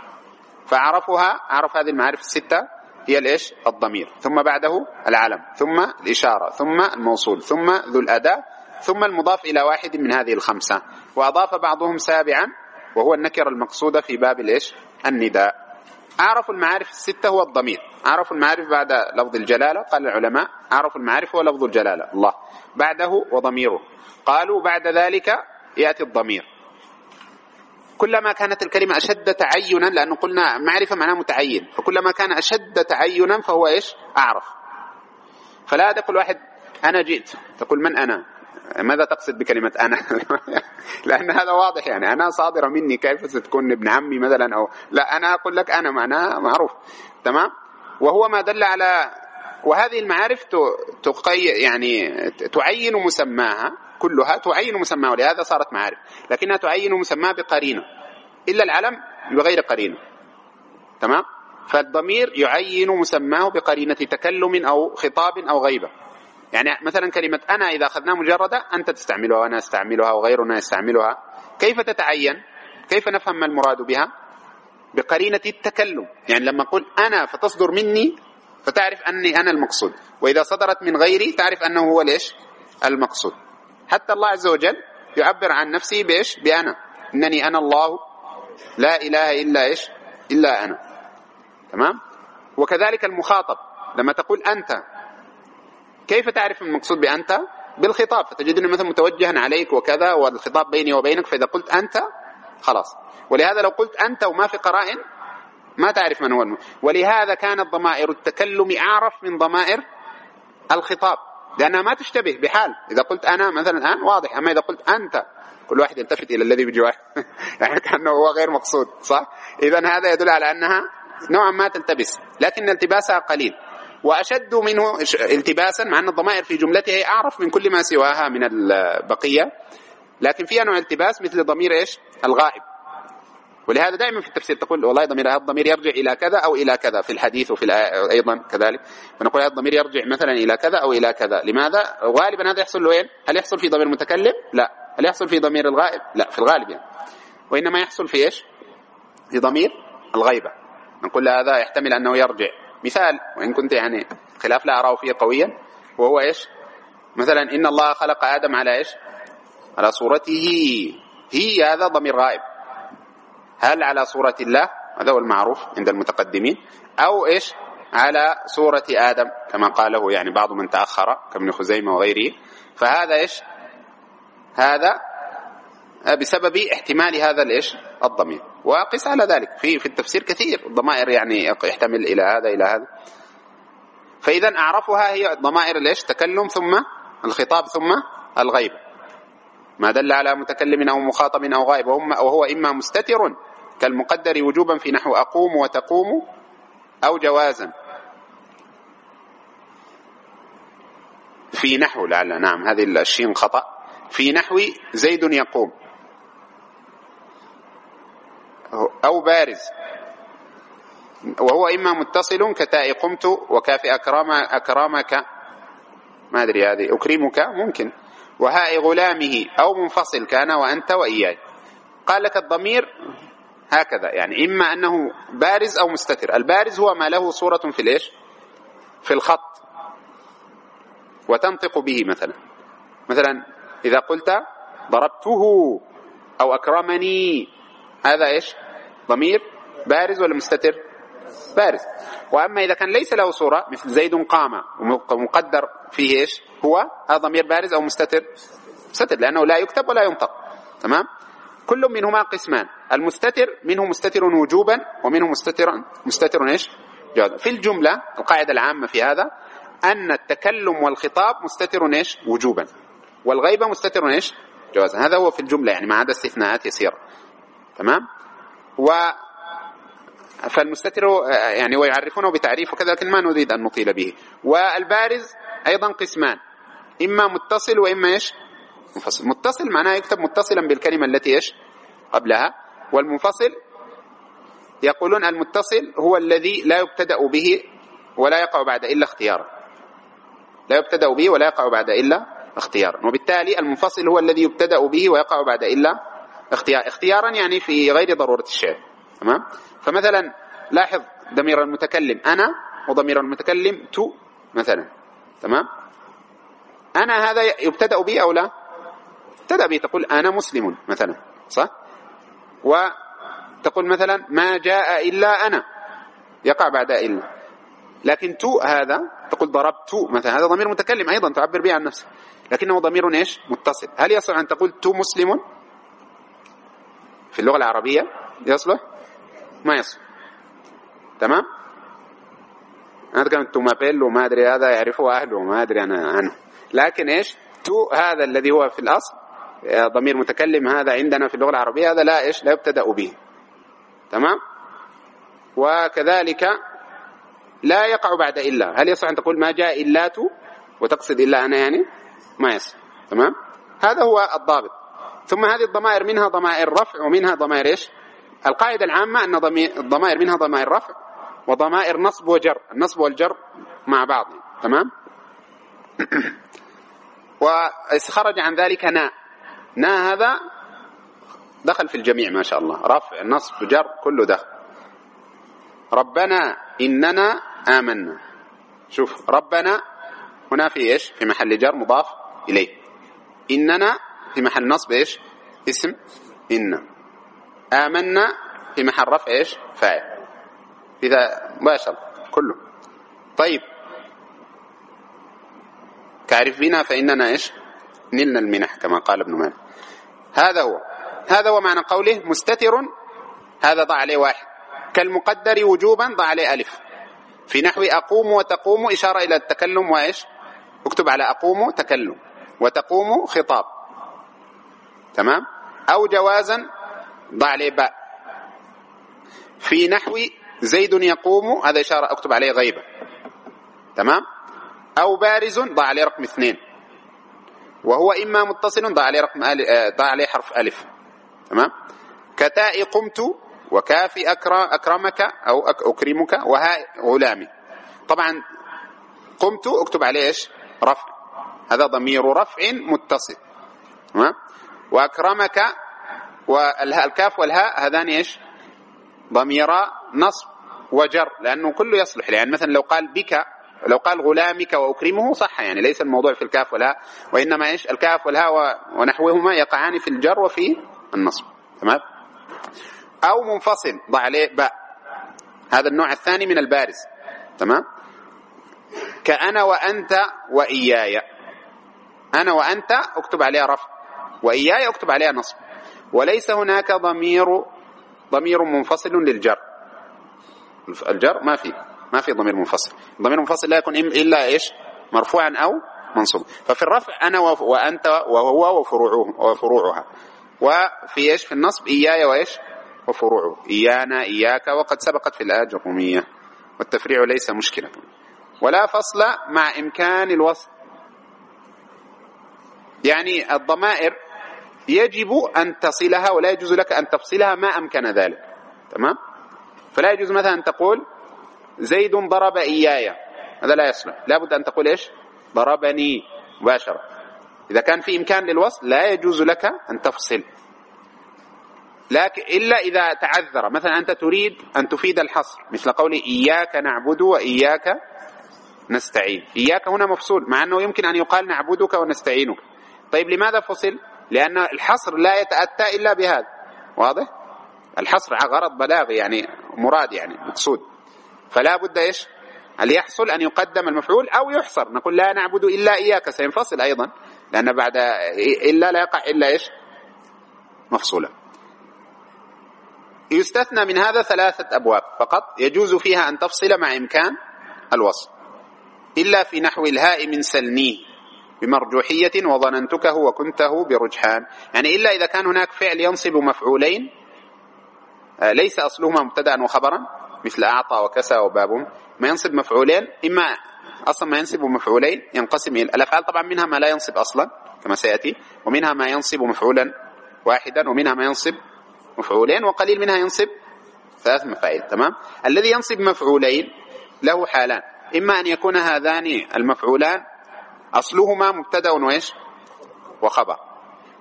فعرفها عرف هذه المعارف الستة هي الإيش؟ الضمير. ثم بعده العلم ثم الإشارة ثم الموصول ثم ذو الأداة ثم المضاف إلى واحد من هذه الخمسة. وأضاف بعضهم سابعا وهو النكر المقصودة في باب الإيش؟ النداء. أعرف المعارف الستة هو الضمير. أعرف المعارف بعد لفظ الجلالة قال العلماء أعرف المعارف هو لفظ الجلالة. الله. بعده وضميره. قالوا بعد ذلك يأتي الضمير. كلما كانت الكلمة أشد تعينا لأنه قلنا معرفة معناه متعين. فكلما كان أشد تعينا فهو إيش؟ أعرف. فلا تقول واحد أنا جئت. تقول من أنا؟ ماذا تقصد بكلمة أنا؟ لأن هذا واضح يعني. أنا صادرة مني كيف ستكون ابن عمي مثلا أو لا أنا أقول لك أنا معناها معروف. تمام؟ وهو ما دل على وهذه المعارف تقي يعني تعين مسماها. كلها تعين مسماها ولهذا صارت معارف. لكنها تعين مسماها بقرينة. إلا العلم بغير قرينة. تمام؟ فالضمير يعين مسماه بقرينة تكلم أو خطاب أو غيبة. يعني مثلا كلمة أنا إذا أخذناها مجردة أنت تستعملها وأنا أستعملها وغيرنا يستعملها. كيف تتعين؟ كيف نفهم ما المراد بها؟ بقرينة التكلم. يعني لما أقول أنا فتصدر مني فتعرف أني أنا المقصود. وإذا صدرت من غيري تعرف أنه هو ليش؟ المقصود. حتى الله عز وجل يعبر عن نفسه بإيش؟ بأنا. إنني أنا الله. لا إله إلا إيش؟ إلا أنا. تمام؟ وكذلك المخاطب. لما تقول أنت كيف تعرف المقصود بأنت؟ بالخطاب. فتجدني مثلا متوجها عليك وكذا والخطاب بيني وبينك فإذا قلت أنت خلاص. ولهذا لو قلت أنت وما في قرائن ما تعرف من هو الم... ولهذا كانت ضمائر التكلم أعرف من ضمائر الخطاب. لأنها ما تشتبه بحال. إذا قلت أنا مثلا الآن واضح. أما إذا قلت أنت كل واحد يلتفت إلى الذي بجواره يعني كأنه هو غير مقصود صح؟ إذا هذا يدل على أنها نوعا ما تلتبس. لكن التباسها قليل. وأشد منه التباسا مع أن الضمائر في جملتها أعرف من كل ما سواها من البقية لكن فيها نوع التباس مثل ضمير إيش؟ الغائب. ولهذا دائما في التفسير تقول والله ضمير هذا الضمير يرجع إلى كذا أو إلى كذا. في الحديث وفي الآية أيضا كذلك. فنقول هذا الضمير يرجع مثلا إلى كذا أو إلى كذا. لماذا؟ غالبا هذا يحصل وين هل يحصل في ضمير المتكلم لا. هل يحصل في ضمير الغائب؟ لا. في الغالب يعني. وإنما يحصل في إيش؟ في ضمير الغيبة. نقول هذا يحتمل أنه يرجع. مثال وإن كنت يعني خلاف لا أراه فيه قويا وهو إيش؟ مثلا إن الله خلق آدم على إيش؟ على صورته. هي هذا ضمير غائب. هل على صورة الله؟ هذا هو المعروف عند المتقدمين. أو إيش؟ على صورة آدم كما قاله يعني بعض من تأخر كابن خزيمة وغيره. فهذا إيش؟ هذا بسبب احتمال هذا الإيش؟ الضمير. وقس على ذلك. في في التفسير كثير. الضمائر يعني يحتمل إلى هذا إلى هذا. فإذا أعرفها هي ضمائر الإيش؟ تكلم ثم الخطاب ثم الغيب. ما دل على متكلم أو مخاطب أو غائب وهو إما مستتر كالمقدر وجوبا في نحو أقوم وتقوم أو جوازا. في نحو لعل نعم هذه الشين خطأ. في نحو زيد يقوم. أو بارز. وهو إما متصل كتاء قمت وكاف أكرم أكرمك ما أدري هذه. أكرمك ممكن. وهاء غلامه أو منفصل كأنا وأنت وإياي. قال لك الضمير هكذا يعني إما أنه بارز أو مستتر. البارز هو ما له صورة في الإيش؟ في الخط. وتنطق به مثلا. مثلا إذا قلت ضربته أو أكرمني هذا إيش؟ ضمير بارز ولا مستتر؟ بارز وأما إذا كان ليس له صورة مثل زيد قام ومقدر فيه إيش؟ هو هذا ضمير بارز أو مستتر؟ مستتر لأنه لا يكتب ولا ينطق. تمام؟ كل منهما قسمان. المستتر منه مستتر وجوبا ومنه مستتر مستتر إيش؟ جوازا في الجملة القاعدة العامة في هذا أن التكلم والخطاب مستتر إيش؟ وجوبا. والغيبة مستتر إيش؟ جوازا هذا هو في الجملة يعني ما عدا استثناءات يسيرة. تمام؟ و فالمستتر يعني ويعرفونه بتعريف وكذا لكن ما نريد أن نطيل به. والبارز أيضا قسمان. إما متصل وإما إيش؟ منفصل. متصل معناه يكتب متصلا بالكلمة التي إيش؟ قبلها. والمنفصل يقولون المتصل هو الذي لا يبتدأ به ولا يقع بعد إلا اختيارا. لا يبتدأ به ولا يقع بعد إلا اختيارا. وبالتالي المنفصل هو الذي يبتدأ به ويقع بعد إلا اختيار. اختيارا يعني في غير ضرورة الشعر تمام؟ فمثلا لاحظ ضمير المتكلم أنا وضمير المتكلم تو مثلا تمام؟ أنا هذا يبتدأ به أو لا؟ ابتدأ به تقول أنا مسلم مثلا صح؟ وتقول مثلا ما جاء إلا أنا يقع بعد إلا. لكن تو هذا تقول ضربت مثلا هذا ضمير متكلم أيضا تعبر به عن نفسك. لكنه ضمير إيش؟ متصل. هل يصح أن تقول تو مسلم؟ في اللغة العربية يصلح؟ ما يصلح تمام؟ هذا كان تو مابيل وما أدري هذا يعرفه أهله ما أدري أنا عنه. لكن إيش؟ تو هذا الذي هو في الأصل ضمير متكلم هذا عندنا في اللغة العربية هذا لا إيش؟ لا يبتدأ به. تمام؟ وكذلك لا يقع بعد إلا. هل يصح أن تقول ما جاء إلا تو؟ وتقصد إلا أنا يعني؟ ما يصح. تمام؟ هذا هو الضابط. ثم هذه الضمائر منها ضمائر رفع ومنها ضمائر إيش؟ القاعدة العامة أن الضمائر منها ضمائر رفع وضمائر نصب وجر النصب والجر مع بعض تمام؟ وخرج عن ذلك ناء نا هذا دخل في الجميع ما شاء الله. رفع نصب جر كله دخل. ربنا إننا آمنا. شوف ربنا هنا في إيش؟ في محل جر مضاف إليه. إننا في محل نصب إيش؟ اسم إن آمنا في محل رفع إيش؟ فاعل. إذا مباشر كله. طيب. تعرف بنا فإننا إيش؟ نلنا المنح كما قال ابن مالك هذا هو. هذا هو معنى قوله مستتر هذا ضع عليه واحد. كالمقدر وجوبا ضع عليه ألف. في نحو أقوم وتقوم إشارة إلى التكلم وإيش؟ اكتب على أقوم تكلم. وتقوم خطاب. تمام؟ أو جوازا ضع عليه باء. في نحو زيد يقوم هذا إشارة أكتب عليه غيبة. تمام؟ أو بارز ضع عليه رقم اثنين. وهو إما متصل ضع عليه رقم آه، ضع عليه حرف ألف. تمام؟ كتاء قمت وكاف أكرمك أو أكرمك وهاء غلامي. طبعا قمت أكتب عليه إيش؟ رفع. هذا ضمير رفع متصل. تمام؟ وأكرمك والهاء الكاف والهاء هذان إيش؟ ضميرا نصب وجر لأنه كله يصلح. يعني مثلا لو قال بك لو قال غلامك وأكرمه صح يعني ليس الموضوع في الكاف والهاء وإنما إيش؟ الكاف والهاء ونحوهما يقعان في الجر وفي النصب. تمام؟ أو منفصل ضع عليه باء. هذا النوع الثاني من البارز. تمام؟ كأنا وأنت وإياي. أنا وأنت أكتب عليها رفع. وإياي أكتب عليها نصب. وليس هناك ضمير ضمير منفصل للجر. الجر ما في ما في ضمير منفصل. ضمير منفصل لا يكون إلا إيش؟ مرفوعا أو منصوب. ففي الرفع أنا وأنت وهو وفروعه وفروعها. وفي إيش؟ في النصب إياي وإيش؟ وفروعه. إيانا إياك وقد سبقت في الآية الرقمية والتفريع ليس مشكلة. ولا فصل مع إمكان الوصل يعني الضمائر يجب أن تصلها ولا يجوز لك أن تفصلها ما أمكن ذلك. تمام؟ فلا يجوز مثلا أن تقول زيد ضرب إياي. هذا لا يصلح. لابد أن تقول إيش؟ ضربني مباشرة. إذا كان في إمكان للوصل لا يجوز لك أن تفصل. لكن إلا إذا تعذر. مثلا أنت تريد أن تفيد الحصر. مثل قول إياك نعبد وإياك نستعين. إياك هنا مفصول مع أنه يمكن أن يقال نعبدك ونستعينك. طيب لماذا فصل؟ لأن الحصر لا يتأتى إلا بهذا. واضح؟ الحصر غرض بلاغي يعني مراد يعني مقصود. فلا بد إيش؟ هل يحصل أن يقدم المفعول أو يحصر. نقول لا نعبد إلا إياك. سينفصل أيضا. لأن بعد إلا لا يقع إلا إيش؟ مفصولا. يستثنى من هذا ثلاثة أبواب فقط. يجوز فيها أن تفصل مع إمكان الوصل إلا في نحو الهاء من سلنيه بمرجوحية وظننتكه وكنته برجحان. يعني إلا إذا كان هناك فعل ينصب مفعولين آه، ليس أصلهما مبتدأ وخبرا مثل أعطى وكسى وباب. ما ينصب مفعولين إما أصلا ما ينصب مفعولين ينقسم إلى الأفعال طبعا منها ما لا ينصب أصلا كما سيأتي ومنها ما ينصب مفعولا واحدا ومنها ما ينصب مفعولين وقليل منها ينصب ثلاث مفاعيل. تمام؟ الذي ينصب مفعولين له حالان. إما أن يكون هذان المفعولان أصلهما مبتدأ وإيش؟ وخبر.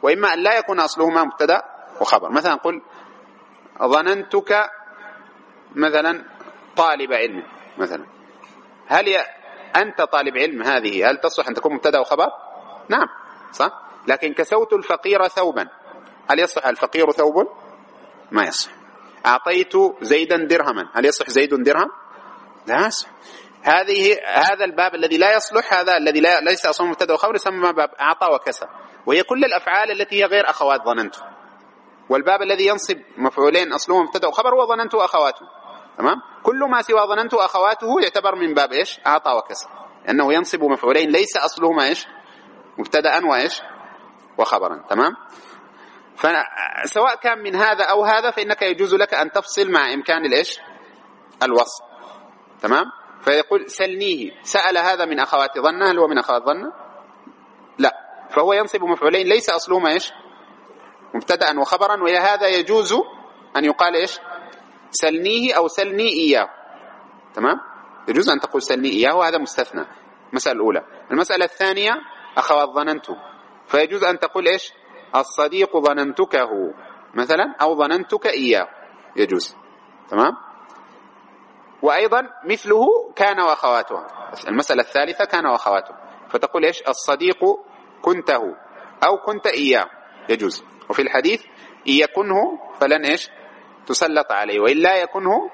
وإما أن لا يكون أصلهما مبتدأ وخبر. مثلا قل ظننتك مثلا طالب علم. مثلا. هل. أنت طالب علم هذه؟ هل تصلح أن تكون مبتدأ وخبر؟ نعم صح؟ لكن كسوت الفقير ثوبا. هل يصح الفقير ثوب؟ ما يصح أعطيت زيدا درهما. هل يصح زيد درهم؟ لا يصح هذه هذا الباب الذي لا يصلح هذا الذي لا ليس أصلا مبتدأ وخبر يسمى باب أعطى وكسى وهي كل الأفعال التي هي غير أخوات ظننت. والباب الذي ينصب مفعولين اصله مبتدأ وخبر هو ظننت وأخواته. تمام؟ كل ما سوى ظننت وأخواته يعتبر من باب إيش؟ أعطى وكسى لأنه ينصب مفعولين ليس اصلهما إيش؟ مبتدأ وإيش؟ وخبرا. تمام؟ فسواء كان من هذا أو هذا فإنك يجوز لك أن تفصل مع إمكان الإيش؟ الوصل تمام؟ فيقول سلنيه. سأل هذا من أخوات ظنه. هل هو من أخوات ظنه؟ لا. فهو ينصب مفعولين. ليس أصلهما إيش؟ مبتدأ وخبرا. وهذا يجوز أن يقال إيش؟ سلنيه أو سلني إياه. تمام؟ يجوز أن تقول سلني إياه. وهذا مستثنى. المسألة الأولى. المسألة الثانية أخوات ظننت. فيجوز أن تقول إيش؟ الصديق ظننتكه. مثلا أو ظننتك إياه. يجوز. تمام؟ وأيضا مثله كان وأخواته. المسألة الثالثة كان وأخواته. فتقول إيش؟ الصديق كنته أو كنت إياه. يجوز. وفي الحديث إن يكنه فلن إيش؟ تسلط عليه. وإن لا يكنه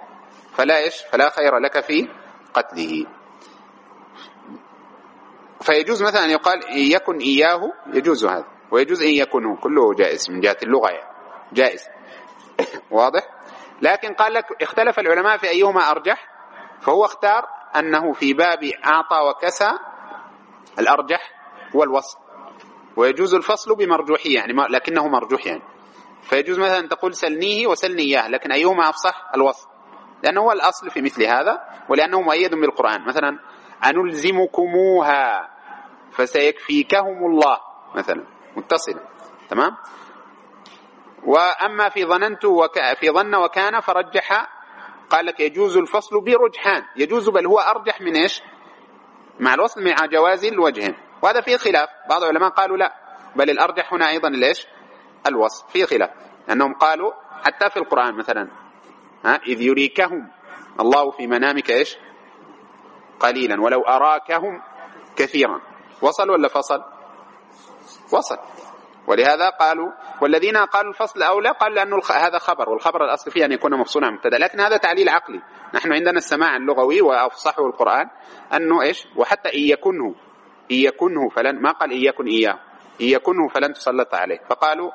فلا إيش؟ فلا خير لك في قتله. فيجوز مثلا أن يقال إن يكن إياه. يجوز هذا. ويجوز إن يكنه. كله جائز من جهة اللغة يعني. جائز. واضح؟ لكن قال لك اختلف العلماء في أيهما أرجح فهو اختار أنه في باب أعطى وكسى الأرجح هو الوصل ويجوز الفصل بمرجوحية يعني لكنه مرجوح يعني. فيجوز مثلا أن تقول سلنيه وسلني إياه لكن أيهما أفصح؟ الوصل لأنه هو الأصل في مثل هذا ولأنه مؤيد بالقرآن. مثلا أنلزمكموها فسيكفيكهم الله مثلا متصلة تمام؟ وأما في ظننت وك... في ظن وكان فرجح قال لك يجوز الفصل برجحان. يجوز بل هو أرجح من إيش؟ مع الوصل مع جواز الوجهين وهذا فيه خلاف. بعض العلماء قالوا لا بل الأرجح هنا أيضا ليش الوصف فيه خلاف. لأنهم قالوا حتى في القرآن مثلا ها إذ يريكهم. الله في منامك إيش؟ قليلا. ولو أراكهم كثيرا. وصل ولا فصل؟ وصل. ولهذا قالوا والذين قالوا الفصل أولى قالوا لأنه هذا خبر والخبر الأصل فيه أن يكون مفصولا عن مبتدأ لكن هذا تعليل عقلي. نحن عندنا السماع اللغوي وأفصحه القرآن أنه إيش؟ وحتى إن يكنه إن يكنه فلن ما قال إن يكن إياه إن يكنه فلن تسلط عليه. فقالوا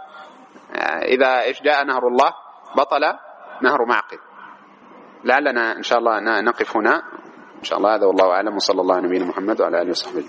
آه، إذا إيش جاء نهر الله بطل نهر معقل. لعلنا إن شاء الله نقف هنا. إن شاء الله هذا والله أعلم. وصلى الله على نبينا محمد وعلى آله وصحبه